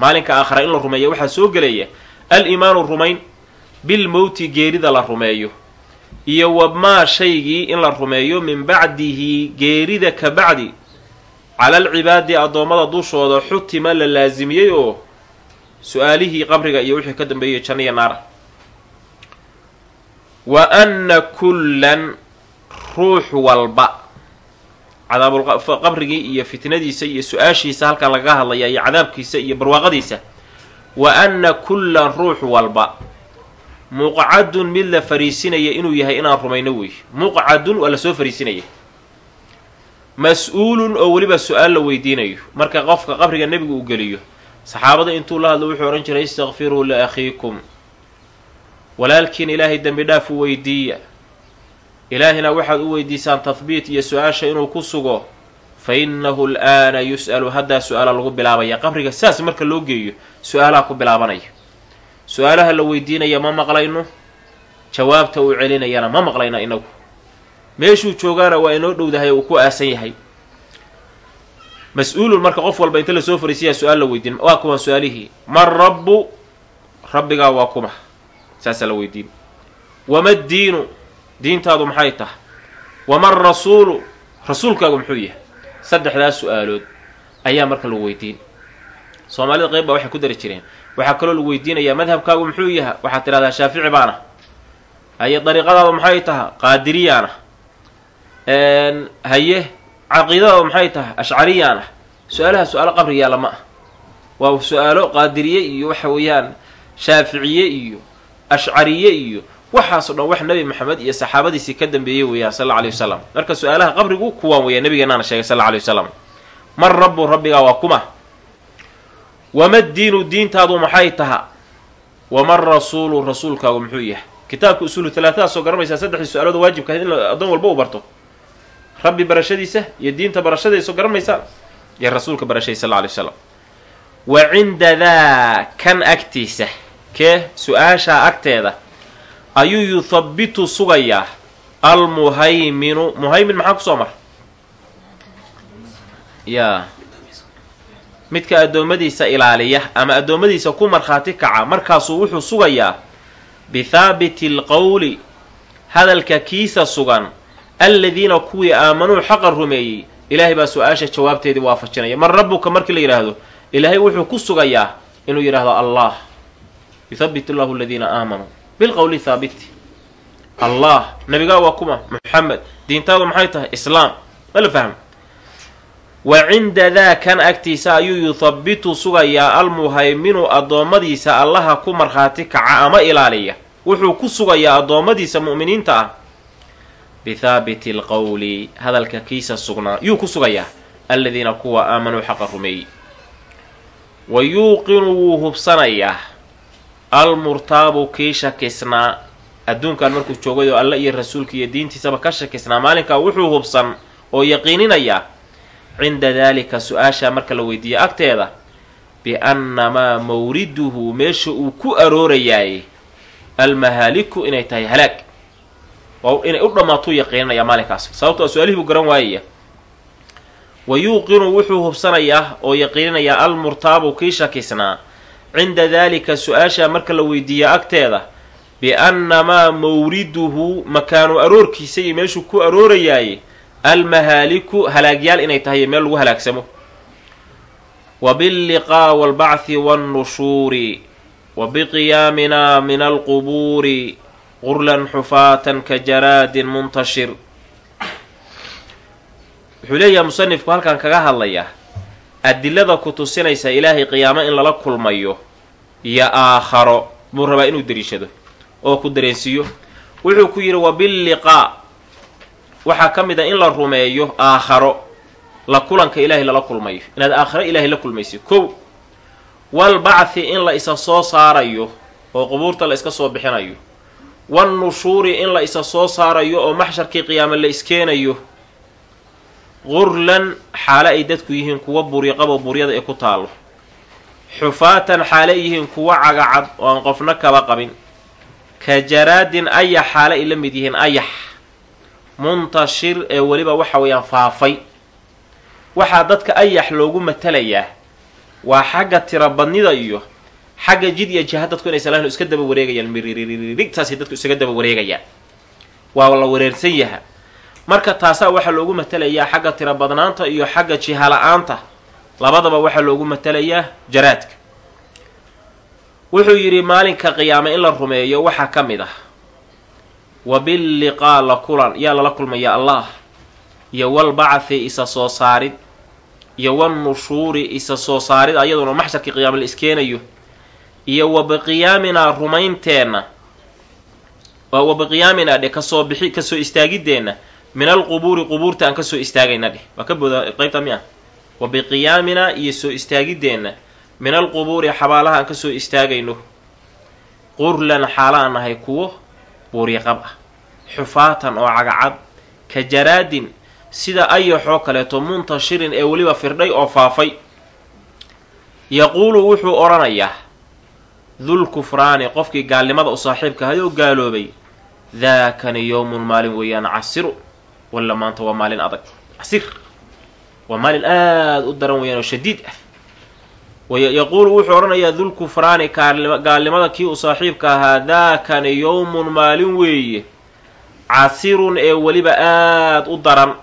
maalinka aakhira in la rumeeya waxaa soo gelaya al-iimaanu rumayn bilmowti geerida la rumeeyo iyo wamaa shaygii in la rumeeyo min bacdihi geerida ka bacdi cala alcibaadi addoommada dushooda xutima la laasimiyey oo su'aalihii qabriga iyo wixii ka dambeeyay janniya naara wa anna kullan ruux walba cadaabulqabrigii iyo fitnadiisa iyo su'aashiisa halkan lagaga hadlaya iyo cadaabkiisa iyo barwaaqadiisa. Wa anna kullan ruux walba muqcadun mid la fariisinaya inuu yahay inaan rumayno wey. Muqcadun waa la soo fariisinaya. Mas'uulun oo weliba su'aal la weydiinayo. Marka qofka qabriga nebigu uu geliyo saxaabada intuu la hadlo wuxuu odhan jiray istakfiruu liakhiikum walaalkiin ilaahay dembi dhaaf u weydiiya. Ilaahina waxaad u weydiisaan tahbiit iyo su'aasha inuu ku sugo fa innahu al'aana yus'alu haddaa su'aala lagu bilaabaya. Qabriga saas marka loo geeyo su'aalaha ku bilaabanaya su'aalaha la weydiinaya ma maqlayno jawaabta uu celinayana ma maqlayno inagu. Meeshuu joogaana waa inoo dhowdahay uu ku aasan yahay. Mas'uulun marka qof walba inta la soo fariisiyaa su'aal la weydiin waa kuwan su'aalihii? Man rabbu rabbigaa waa kuma. Saasaa la weydiin. Wama ddiinu diintaadu maxay tahay? Waman rasuulu? Rasuulkaagu muxuu yahay? Saddexdaas su'aalood ayaa marka lagu weydiin. Soomaalida qeyb baa waxay ku dari jireen waxaa kaloo lagu weydiinayaa madhabkaagu muxuu yahay waxaad tidhahdaa shaafici baana. Haye dariiqadaadu maxay tahay? Qaadiriyaana. Haye caqiidadaadu maxay tahay? Ashcariyaana. Su'aalaha su'aalo qabri yaalla ma ah waa su'aalo qaadiriye iyo waxa weeyaan shaaficiye iyo ashcariye iyo waxaasoo dhan wax nebi maxamed iyo saxaabadiisii ka dambeeyey weeyaan sal alla alay wasalam marka su'aalaha qabrigu kuwaan weeya nabigeenaana sheegay sal alla alay wasalam man rabbu rabbigaa waa kuma wama diinu diintaadu maxay taha? Waman rasuulu rasuulkaagu muxuu yahay? Kitaabka usuulu talaatadaasoo garanaysaa saddexdii su'aalooda waajibka in addoon walba u barto. Rabbi barashadiisa iyo diinta barashadiisa garan maysaan iyo rasuulka barashadiisa sal alay slam wa cinda daa kan agtiisa kee su'aashaa agteeda ayuu yuthabitu sugayaa almuhayminu. Muhaymin maxaa ku soo mar yaa midka addoommadiisa ilaaliya ama addoommadiisa ku markhaati kaca markaasuu wuxuu sugayaa bithaabiti alqowli hadalka kiisa sugan alladiina kuwii aamanuu xaqa rumeeyey. Ilaahay baa su'aasha jawaabteedii waafajinaya. Man rabbuka markii la yidhaahdo ilaahay wuxuu ku sugayaa inuu yidhaahdo allah. Yuthabit allahu aladiina aamanuu. Bilqowli thaabiti allah nabigaa waa kuma. Muxamed diintaadu maxay tahay? Islaam. Ma la fahmo wa cinda daa kan agtiisa ayuu yuthabitu sugayaa almuhayminu addoommadiisa allaha ku markhaati kaca ama ilaaliya. Wuxuu ku sugayaa addoommadiisa mu'miniinta ah. Bithaabiti alqowli hadalka kiisa sugnaa yuu ku sugayaa aladiina kuwa aamanuu xaqa rumeeyey. Wa yuuqinu wuu hubsanayaa almurtaabu kii shakisnaa adduunkan markuu joogay oo alle iyo rasuulka iyo diintiisaba ka shakisnaa. Maalinkaa wuxuu hubsan oo yaqiininayaa cinda daalika su'aashaa marka la weydiiyo agteeda biannamaa mawriduhu meesha uu ku aroorayaay almahaaliku inay tahay halaag. Waa inay u dhammaatuu yaqiininayaa maalinkaas sababtoo su'aalihii buu garan waayaya wa yuuqinu wuxuu hubsanayaa oo yaqiininayaa almurtaabu kii shakisnaa cinda daalika su'aashaa marka la weydiiyo agteeda biannamaa mawriduhu makaanu aroorkiisa iyo meeshuu ku aroorayaay almahaaliku halaagyaal inay tahay meel lagu halaagsamo. Wa billiqaa waalbacthi waannushuuri wa biqiyaamina min alqubuuri qurlan xufaatan ka jaraadin muntashir. Wuxuu leeyahay musanifku halkan kaga hadlayaa adilada ku tusinaysa ilaahay qiyaamo in lala kulmayo iyo aakharo buu rabaa inuu dariishado oo ku dareensiiyo. Wuxuu ku yidhi wa billiqaa waxaa ka mid a in la rumeeyo aakharo la kulanka ilaahay lala kulmayo inaad aakharo ilaahay la kulmaysid. Kow walbacthi in la isa soo saarayo oo qubuurta la iska soo bixinayo. Wannushuuri in la isa soo saarayo oo maxsharkii qiyaame la iskeenayo. Qurlan xaale ay dadku yihiin kuwa buriqabo buryada ee ku taallo xufaatan xaale ay yihiin kuwa cagacad oo aan qofna kaba qabin. Ka jaraadin ayax xaale ay la mid yihiin ayax muntashir ee weliba waxa weeyaan faafay. Waxaa dadka ayax loogu matalayaa waa xagga tirabadnida iyo xagga jid iyo jiha dadku inay salaahnu iska daba wareegayaan. Miririgtaasay dadku isaga daba wareegayaan. Waa la wareersan yaha marka taasaa waxaa loogu matalayaa xagga tirabadnaanta iyo xagga jiha la'aanta. Labadaba waxaa loogu matalayaa jaraadka. Wuxuu yidhi maalinka qiyaame in la rumeeyo waxaa ka mid ah wa billiqaa la kulan yaa lala kulmaya allah. Iyo walbacthi isa soo saarid. Iyo wannushuuri isa soo saarid ayaduna maxsharkii qiyaame la iskeenayo iyo wa biqiyaaminaa rumaynteenna wa biqiyaaminaa dhe ka soo bixi ka soo istaagideenna min alqubuuri qubuurta aan ka soo istaagayna dheh waa ka booda qaybta mi ah wa biqiyaaminaa iyo soo istaagideenna min alqubuuri xabaalaha aan ka soo istaagayno. Qurlan xaala aan nahay kuwo buuriqab ah. Xufaatan oo cagacad ka jaraadin sida ayaxoo kaleeto muntashirin ee weliba firdhay oo faafay. Yaquulu wuxuu odhanayaa dul kufraani qofkii gaalnimada u saaxiibka hayoo gaaloobay daakani yowmun maalin weeyaan casiru walla maanta waa maalin adag. Casir waa maalin aada u daran weeyaan oo shadiid ah yaquulu wuxuu odhanayaa dul kufraani gaalnimada kii u saaxiibka ahaa daakani yowmun maalin weeye casirun ee weliba aada u daran.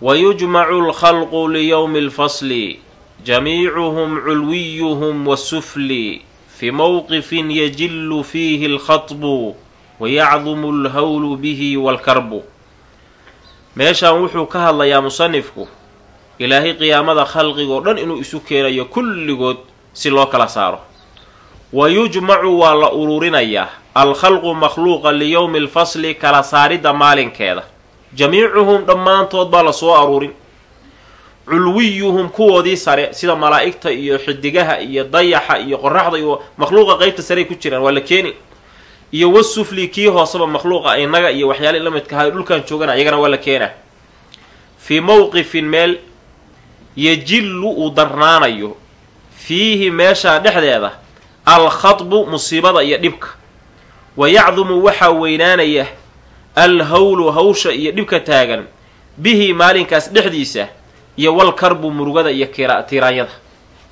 Wa yujmacu alkhalqu liyowmi alfasli jamiicuhum culwiyuhum wasufli fi mowqifin yajillu fiihi alkhatbu wayacdumu alhawlu bihi waalkarbu meeshaan wuxuu ka hadlayaa musanifku ilaahay qiyaamada khalqigoo dhan inuu isu keenayo kulligood si loo kala saaro. Wa yujmacu waa la ururinayaa alkhalqu makhluuqa liyowmi alfasli kala saaridda maalinkeeda. Jamiicuhum dhammaantood baa la soo aruurin. Culwiyuhum kuwoodii sare sida malaa'igta iyo xidigaha iyo dayaxa iyo qoraxda iyo makhluuqa qeybta sarey ku jiraan waa la keeni. Iyo wasufli kii hooseba makhluuqa inaga iyo waxyaalihi la midka ahay dhulkan joogana iyagana waa la keenaa. Fii mowqifin meel yajillu uu darnaanayo fiihi meeshaa dhexdeeda alkhadbu musiibada iyo dhibka. Wa yacdumu waxaa weynaanaya alhawlu hawsha iyo dhibka taagan bihi maalinkaas dhexdiisa iyo walkarbu murugada iyo tiiraanyada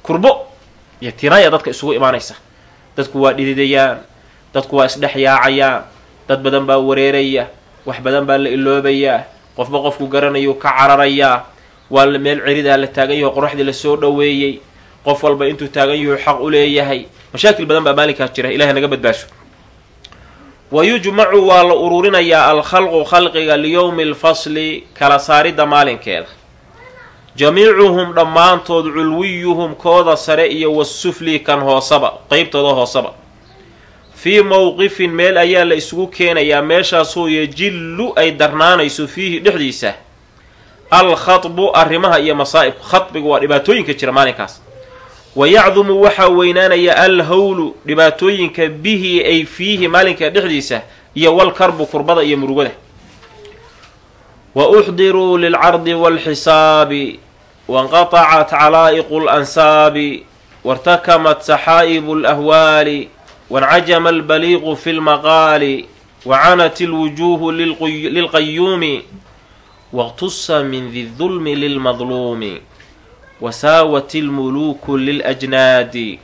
kurbo iyo tiiraanya dadka isugu imaanaysa. Dadku waa dhididayaan dadku waa isdhex yaacayaan dad badan baa wareeraya wax badan baa la iloobayaa qofba qofku garanayuu ka cararayaa waa meel ceridaa la taagan yaho qoraxdii la soo dhoweeyey. Qof walba intuu taagan yahu xaq u leeyahay. Mashaakil badan baa maalinkaas jira ilahay naga badbaasho wa yujmacu waa la ururinayaa alkhalqu khalqiga liyowmi alfasli kala saaridda maalinkeeda. Jamiicuhum dhammaantood culwiyuhum kooda sare iyo wasufli kan hoosaba qeybtooda hoosaba. Fii mowqifin meel ayaa la isugu keenayaa meeshaasoo yajillu ay darnaanayso fiihi dhexdiisa alkhadbu arrimaha iyo masaa'ibku khadbigu waa dhibaatooyinka jira maalinkaas. Wa yacdumu waxaa weynaanaya alhawlu dhibaatooyinka bihi ay fiihi maalinka dhexdiisa iyo walkarbu kurbada iyo murugada wa uxdiruu lilcardi waalxisaabi wainqatacat calaa'iqu lansaabi wartakamat saxaa'ibu alahwaali wancajama albaliiqu fi lmaqaali wacanat ilwujuuhu lilqayuumi waqtusa min di dulmi lilmadluumi wasaawat ilmuluuku liljnaadi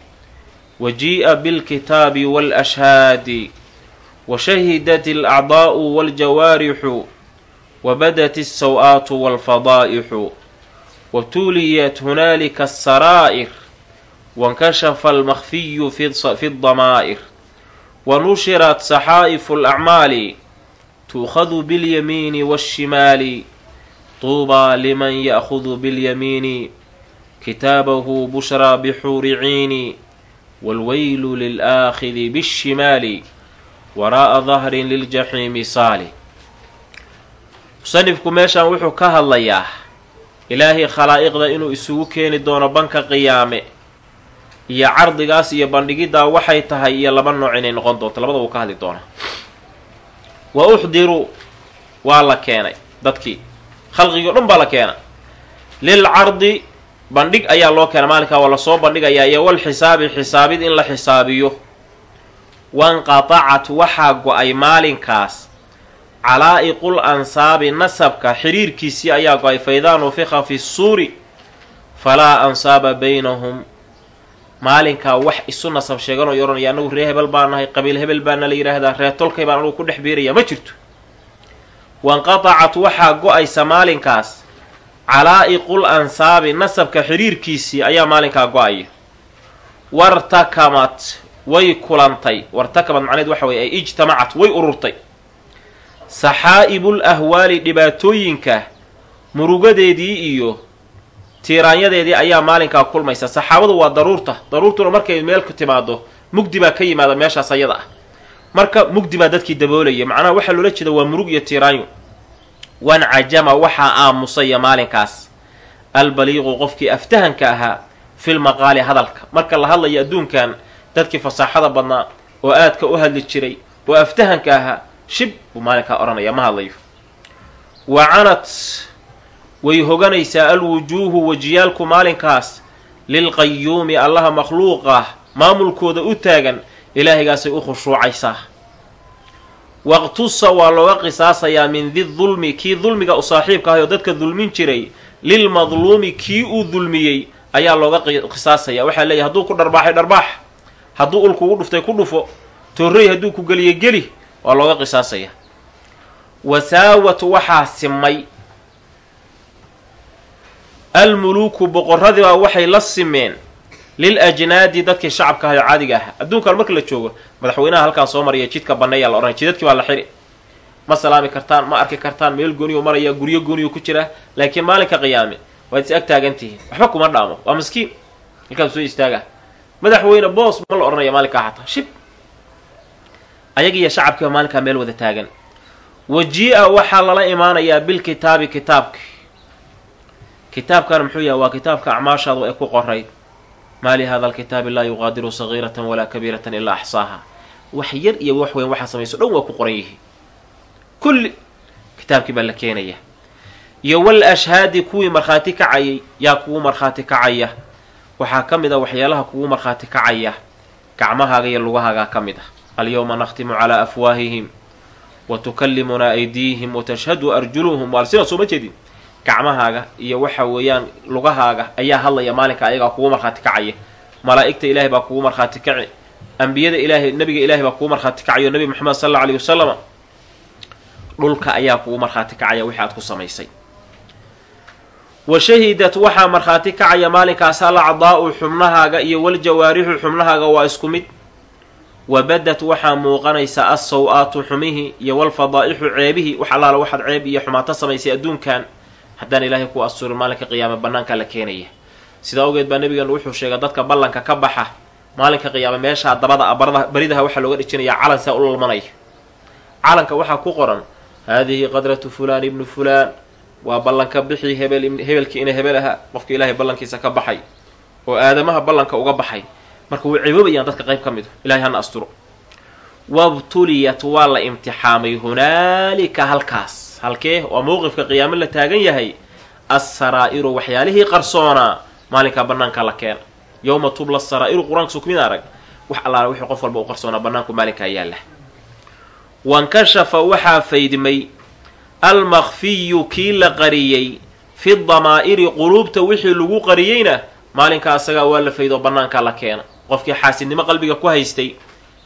wajii'a bilkitaabi waalashhaadi washahidat alacdaa'u waaljawaarixu wabadat alsaw-aatu waalfadaa'ixu watuuliyat hunaalika asaraa'ir wankashafa almakfiyu fi ddamaa'ir wanushirat saxaa'ifu alacmaali tuukhadu biاlyamiini waashimaali tuubaa liman ya'hudu biاlyamiini kitaabahu bushraa bixuuri ciini waalweylu lilaakhidi biاshimaali waraa'a dahrin liljaxiimi saali musanifku meeshaan wuxuu ka hadlayaa ilaahay khalaa'iqda inuu isugu keeni doono banka qiyaame. Iyo cardigaas iyo bandhigiddaa waxay tahay iyo laba nooc inay noqon doonto labada wuu ka hadli doonaa. Wa uxdiruu waa la keenay dadkii khalqigii o dhan baa la keena lilcardi bandhig ayaa loo keenay. Maalinkaa waa la soo bandhigayaa iyo wal xisaabi xisaabid in la xisaabiyo. Wanqatacat waxaa go'ay maalinkaas. Calaa'iqul ansaabi nasabka xiriirkiisii ayaa go'ay. Faidaa nufika fi suuri falaa ansaaba baynahum. Maalinkaa wax isu nasab sheeganoo odhanaya anagu ree hebel baa nahay qabiil hebel baana la yidhaahdaa ree tolkay baan anugu ku dhex biiraya. Ma jirto wanqatacat waxaa go'aysa maalinkaas calaa'iqul ansaabi nasabka xiriirkiisii ayaa maalinkaa go'aya wartakamat way kulantay wartakamad macneed waxa weye ay ijtamacat way ururtay saxaa'ibul ahwaali dhibaatooyinka murugadeedii iyo tiiraanyadeedii ayaa maalinkaa kulmaysa saxaabadu waa daruurta daruurtuna markay meel ku timaado mugdi baa ka yimaada meeshaas ayada ah marka mugdi baa dadkii daboolaya macnaha waxaa loola jeeda waa murug iyo tiiraanyo wancajama waxaa aamusaya maalinkaas. Albaliiqu qofkii aftahanka ahaa fil maqaali hadalka. Marka la hadlayo adduunkan dadkii fasaaxada badnaa oo aadka u hadli jiray oo aftahanka ahaa shib buu maalinkaa odhanaya ma hadlayo. Wa canat way hoganaysaa alwujuuhu wejiyaalku maalinkaas lilqayuumi allaha makhluuqah maamulkooda u taagan ilaahaygaasay u khushuucaysaa. Waqtusa waa looga qisaasayaa min di dulmi kii dulmiga u saaxiibka ahay oo dadka dulmin jiray lilmadluumi kii uu dulmiyey ayaa looga qisaasaya waxaa leeyahy hadduu ku dharbaaxay dharbaax. Hadduu ul kugu dhuftay ku dhufo. Toorrey hadduu ku geliyo geli. Waa looga qisaasaya wasaawat waxaa simay. Almuluuku boqorradibaa waxay la simeen lil ajnaadi dadkii shacabka ahay oo caadiga ah adduunkan marka la joogo madaxweynaha halkaan soo maraya jidka banneeyaa la odhanay jidadkii baa la xiri ma salaami kartaan ma arki kartaan meel gooniyu maraya guryo gooniyu ku jira laakiin maalinka qiyaame waad is ag taagan tihiin waxba kuma dhaamo waa miskiin halkaas soo istaaga madaxweyne boos ma la odhanaya maalinkaa xataa shib ayagiiyo shacabkiiba maalinkaa meel wada taagan waji-a waxaa lala imaanayaa bilkitaabi kitaabki kitaabkana muxuu yahay waa kitaabka acmaashaadu ay ku qorayd maa li hada alkitaabi laa yuqaadiru sagiiratan walaa kabiiratan ilaa axsaaha wax yar iyo wax weyn waxaa samayso dhan waa ku qoran yihiin kulli kitaabkii baa la keenaya iyo wal ashhaadi kuwii markhaati kacayay yaa kugu markhaati kacaya waxaa ka mid a waxyaalaha kugu markhaati kacaya gacmahaaga iyo lugahaagaa ka mid ah alyawma nakhtimu calaa afwaahihim wa tukallimunaa aydiihim wa tashhadu arjuluhum waalsina soo ma jeedin gacmahaaga iyo waxa weeyaan lugahaaga ayaa hadlaya maalinka ayagaa kugu markhaati kacaya malaa'igta ilaahay baa kugu markhaati kaci ambiyada ilaahay nabiga ilaahay baa kugu markhaati kacayo nabi moxamed sal alla alayhi wasalam dhulka ayaa kugu markhaati kacaya wixii aad ku samaysay. Wa shahidat waxaa markhaati kacaya maalinkaas alacdaa'u xubnahaaga iyo waljawaarixu xubnahaaga waa isku mid. Wa badat waxaa muuqanaysa assaw-aatu xumihii iyo walfadaa'ixu ceebihii wax allaala waxaad ceeb iyo xumaato samaysay adduunkan haddaan ilaahay ku asturin maalinka qiyaame bannaanka la keenaya sidaa awgeed baa nabigeenu wuxuu sheegay dadka ballanka ka baxa maalinka qiyaame meeshaa dabada baridaha waxaa looga dhijinayaa calan saa u lalmanaya. Calanka waxaa ku qoran haadihi qadratu fulaan ibnu fulaan waa ballanka bixii hebel hebelkii ina hebel aha qofka ilaahay ballankiisa ka baxay oo aadamaha ballanka uga baxay. Marka way ciboobayaan dadka qayb ka midu ilahay hana asturo. Wabtuliyat waa la imtixaamay hunaalika halkaas halkee waa mowqifka qiyaamo la taagan yahay assaraa-iru waxyaalihii qarsoonaa maalinkaa bannaanka la keena. Yowma tubla saraa-iru qur'aanka sukmin arag wax allaala wixii qof walba u qarsoonaa bannaanku maalinkaa yaalla. Wankashafa waxaa faydmay almakfiyu kii la qariyey fi damaa'iri quluubta wixii lagu qariyeyna maalinka asagaa waa la faydo bannaanka la keena. Qofkii xaasidnimo qalbiga ku haystay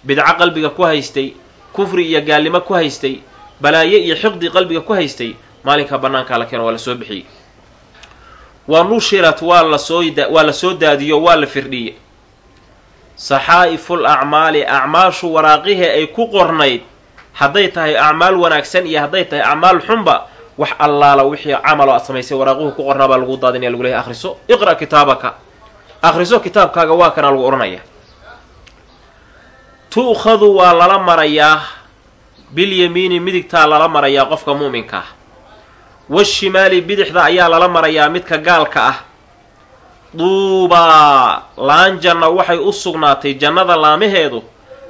bidco qalbiga ku haystay kufri iyo gaalnimo ku haystay balaaye iyo xiqdi qalbiga ku haystay maalinka bannaanka la keeno waa la soo bixiyey. Wa nushirat waa la soo waa la soo daadiyo waa la firdhiye. Saxaa'iful acmaali acmaashu waraaqihii ay ku qornayd hadday tahay acmaal wanaagsan iyo hadday tahay acmaal xunba wax allaala wixii camalo aad samaysay waraaquhu ku qornaa baa lagu daadinaya lagu leehay akhriso iqra' kitaabaka. Akhriso kitaabkaaga waa kanaa lagu odhanaya. Tu'khadu waa lala marayaa bilyamiini midigtaa lala marayaa qofka mu'minka ah. Washimaali bidixda ayaa lala marayaa midka gaalka ah. Duubaa laan janna waxay u sugnaatay jannada laamaheedu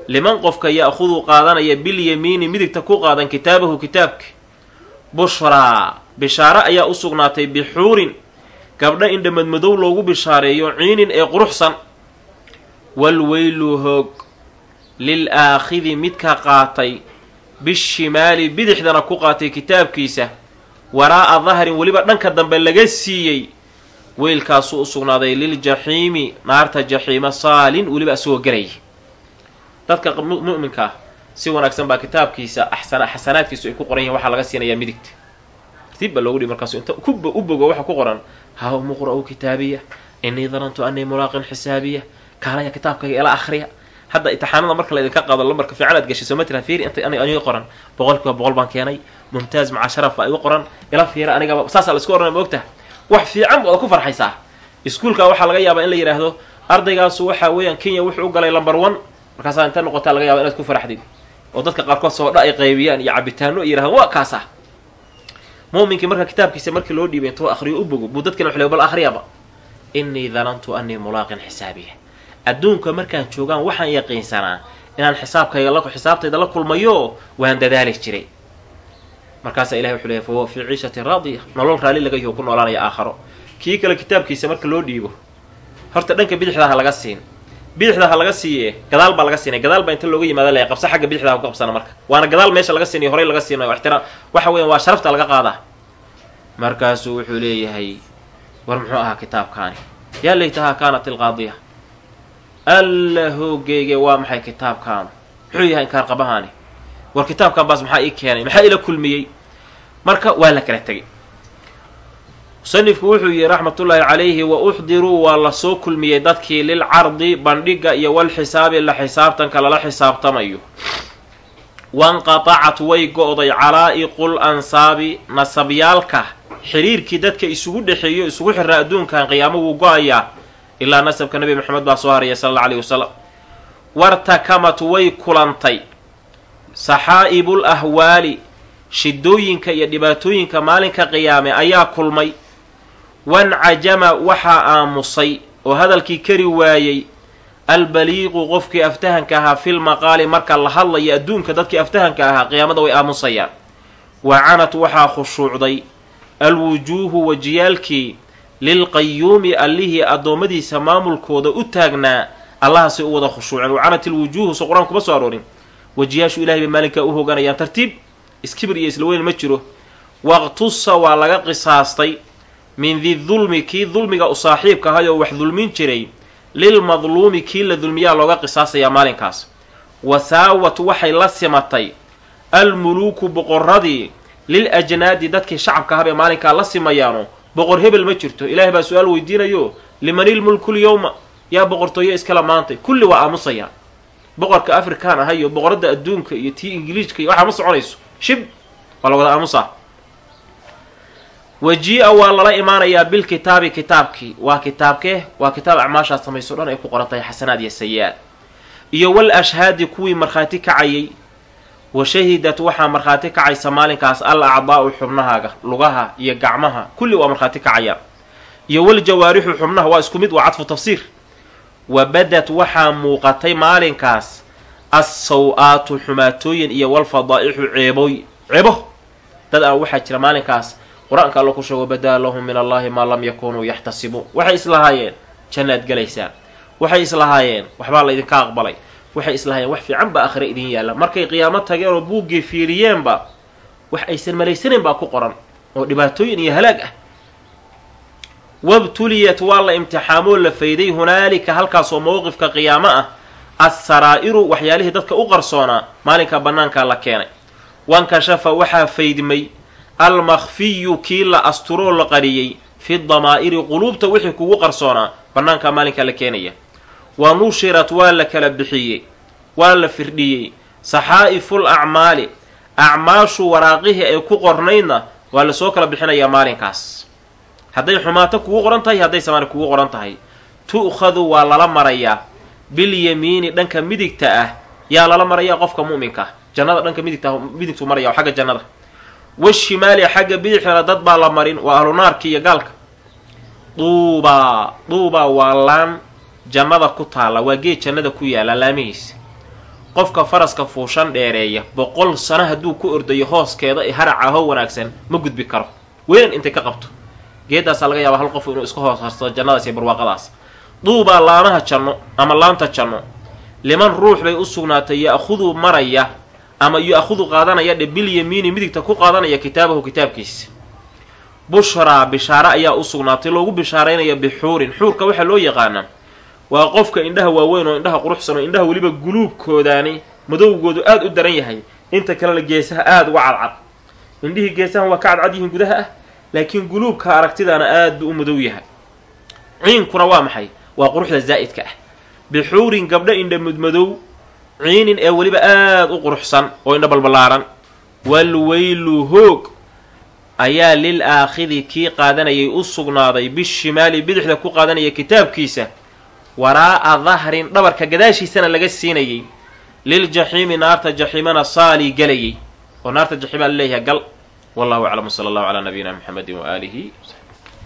liman qofka ya'khudu qaadanaya bilyamiini midigta ku qaadan kitaabahu kitaabka bushraa bishaare ayaa u sugnaatay bixuurin. Gabdho indhamadmadow loogu bishaareeyo ciinin ee quruxsan. Walweylu hoog. Lil aakhidi midka qaatay bishimaali bidixdana ku qaatay kitaabkiisa waraa'a dahrin weliba dhanka dambe laga siiyey weylkaasuu u sugnaaday liljaxiimi naarta jaxiima saalin weliba asagoo gelaya dadka mu'minka ah si wanaagsan baa kitaabkiisa xasanaadkiisu ay ku qoran yihiin waxaa laga siinayaa midigta tartiib baa loogu dhihi markaasu inta u bogo waxa ku qoran haw muqra'u kitaabiya innii danantu annii mulaaqin xisaabiya kaalaya kitaabkayga ila akhriya hadda imtixaanada marka la idinka qaado lambarka fiican aad gashay sooma tiraa fiiri inta aniga qoran. Boqol kiiba boqol baan keenay. Mumtaaz maca sharaf baa igu qoran. Ila fiira anigaba saasaa la isku oranaya ma ogtaha wax fiican baad ku farxaysaa. Iskuulka waxaa laga yaabaa in la yidhaahdo ardaygaasu waxa weeyaan kenya wuxuu u galay lamber one. Markaasaa inta noqotaa laga yaba inaad ku faraxdid. Oo dadka qaarkood soodha ay qaybiyaan iyo cabitaano ay yirahdaan waa kaas muuminkii marka kitaabkiisa markii loo dhiibay intuu akhriyo u bogo buu dadkana waxle bal akhriyaba innii danantu annii mulaaqin xisaabiya adduunka markaan joogaan waxaan yaqiinsanaa inaan xisaabkayga xisaabtayda la kulmayo waan dadaali jiray. Markaasaa ilahay wuxuu leeyahy fahuwa fii ciishatin raadiya nolol raalli laga yaho ku noolaanaya aakharo. Kii kale kitaabkiisa marka loo dhiibo horta dhanka bidixda ha laga siin. Bidixda ha laga siiye gadaal baa laga siinay. Gadaal baa inta looga yimaada le qabsa xagga bidixda ha ku qabsana marka. Waana gadaal meesha laga siinayo horey laga siinayo. Ixtiraam waxa weyan waa sharafta laga qaadaa. Markaasuu wuxuu leeyahay war muxuu ahaa kitaabkaani? Yaa laytahaa kaanat ilqaadiya alla hoogeyge waa maxay kitaabkaanu muxuu yahay inkaar qabahaani war kitaabkan baas maxaa ii keenay? Maxaa ila kulmiyey? Marka waa la kala tegay musanifku wuxuu yihi raxmatullaahi calayhi wa uxdiruu waa la soo kulmiyey dadkii lilcardi bandhiga iyo walxisaabi la xisaabtanka lala xisaabtamayo. Wanqatacat way go-day calaa'iqul ansaabi nasabyaalka xiriirkii dadka isugu dhexeeyo isugu xiraa adduunkan qiyaamo wuu go'ayaa ilaa nasabka nebi maxamed baa soo haraya sala alla alayhi wasalam wartakamat way kulantay. Saxaa'ibul ahwaali shidooyinka iyo dhibaatooyinka maalinka qiyaame ayaa kulmay. Wancajama waxaa aamusay oo hadalkii kari waayey albaliiqu qofkii aftahanka ahaa fil maqaali marka la hadlayo adduunka dadkii aftahanka ahaa qiyaamada way aamusayaan. Wa canat waxaa khushuucday. Alwujuuhu wajiyaalkii lilqayuumi allihii addoommadiisa maamulkooda u taagnaa allahaasay u wada khushuuceen wa canat ilwujuuhu so qur'aan kuma soo aroorin. Wajiyaashu ilahay bay maalinkaa u hoganayaan tartiib iskibir iyo isla weyn ma jiro. Waqtusa waa laga qisaastay min di dulmi kii dulmiga u saaxiibka ahay oo wax dulmin jiray lilmadluumi kii la dulmiyaa looga qisaasayaa maalinkaas. Wasaawat waxay la simatay almuluuku boqoradii lil ajnaadi dadkii shacabka habay maalinkaa la simayaano boqor hebel ma jirto. Ilaahay baa su'aal weydiinayo limanilmulku lyowma yaa boqortooyo iskala maantay kulli waa aamusaya. Boqorka afrikaan aha iyo boqoradda adduunka iyo tii ingiliishka iyo waxaa ma soconayso shib waa la wada aamusaa wajii-a waa lala imaanayaa bilkitaabi kitaabkii waa kitaabkee waa kitaab acmaashaad samayso dhan ay ku qoran tahay xasanaad iyo sayi-aad iyo wal ashhaadi kuwii markhaati kacayay wa shahidat waxaa markhaati kacaysa maalinkaas al acdaa'u xubnahaaga lugaha iyo gacmaha kulli waa markhaati kacayaan iyo wal jawaarixu xubnaha waa isku mid waa cadfu tafsiir. Wa badad waxaa muuqatay maalinkaas assaw-aatu xumaatooyin iyo walfadaa'ixu ceeboy ceebo. Dad aan waxaa jira maalinkaas qur'aanka alla ku sheego badaa lahum min allahi maa lam yakunuu yaxtasibuun. Waxay islahaayeen jannaad galaysaa waxay islahaayeen waxbaa laydinka aqbalay waxay islahaayeen wax fiican baa akhre idin yaalla. Markay qiyaamo tageen oo buuggii fiiriyeenba wax aysan malaysanayn baa ku qoran oo dhibaatooyin iyo halaag ah. Wabtuliyat waa la imtixaamoo la fayday. Hunaalika halkaasoo mowqifka qiyaamo ah assaraa-iru waxyaalihii dadka u qarsoonaa maalinka bannaankaa la keenay. Wankashafa waxaa faydmay. Almakfiyu kii la asturoo la qariyey fi damaa'iri quluubta wixii kugu qarsoonaa bannaankaa maalinkaa la keenaya wa nushirat waa la kala bixiyey waa la firdhiyey. Saxaa'iful acmaali acmaashu waraaqihii ay ku qornaydna waa la soo kala bixinayaa maalinkaas. Hadday xumaato kugu qoran tahay hadday samaani kugu qoran tahay. Tu'khadu waa lala marayaa. Bilyamiini dhanka midigta ah yaa lala marayaa qofka mu'minka. Jannada dhanka midigta midigtuu maraya xagga jannada. Washimaali xagga bidixdana dad baa la marin waa ahlu naarki iyo gaalka. Duubaa duubaa waa laan jannada ku taalla waa geed jannada ku yaalla laamihiisa. Qofka faraska fuushan dheereeya boqol sano hadduu ku ordayo hooskeeda ee harac ahoo wanaagsan ma gudbi karo. Weynan intay ka qabto. Geedaasaa laga yaabaa hal qof inuu iska hoos harsado jannadaas iyo barwaaqadaas. Duubaa laamaha janno ama laanta janno. Liman ruux bay u sugnaatay ya-khudu maraya ama yu-akhudu qaadanaya dhe bilyamiini midigta ku qaadanaya kitaabahu kitaabkiisa. Bushraa bishaare ayaa u sugnaatay loogu bishaaraynaya bixuurin xuurka waxaa loo yaqaanaa waa qofka indhaha waaweyn oo indhaha quruxsan oo indhaha weliba guluubkoodaani madowgoodu aada u daran yahay. Inta kalena geesaha aada uga cadcad. Indhihii geesahan waa ka cadcad yihiin gudaha ah laakiin guluubka aragtidaana aada buu u madow yahay. Ciinkuna waa maxay? Waa quruxda zaa'idka ah. Bixuurin gabdho indha mudmadow ciinin ee weliba aada u quruxsan oo indha balballaaran. Walweylu hoog ayaa lil aakhidi kii qaadanayay u sugnaaday bishimaali bidixda ku qaadanaya kitaabkiisa waraa'a dahrin dhabarka gadaashiisana laga siinayay liljaxiimi naarta jaxiimana saalii galayay oo naarta jaxiimaa la leeyahay gal. Wallahu aclam sala allahu calaa nabiyina muxamedin waaalihi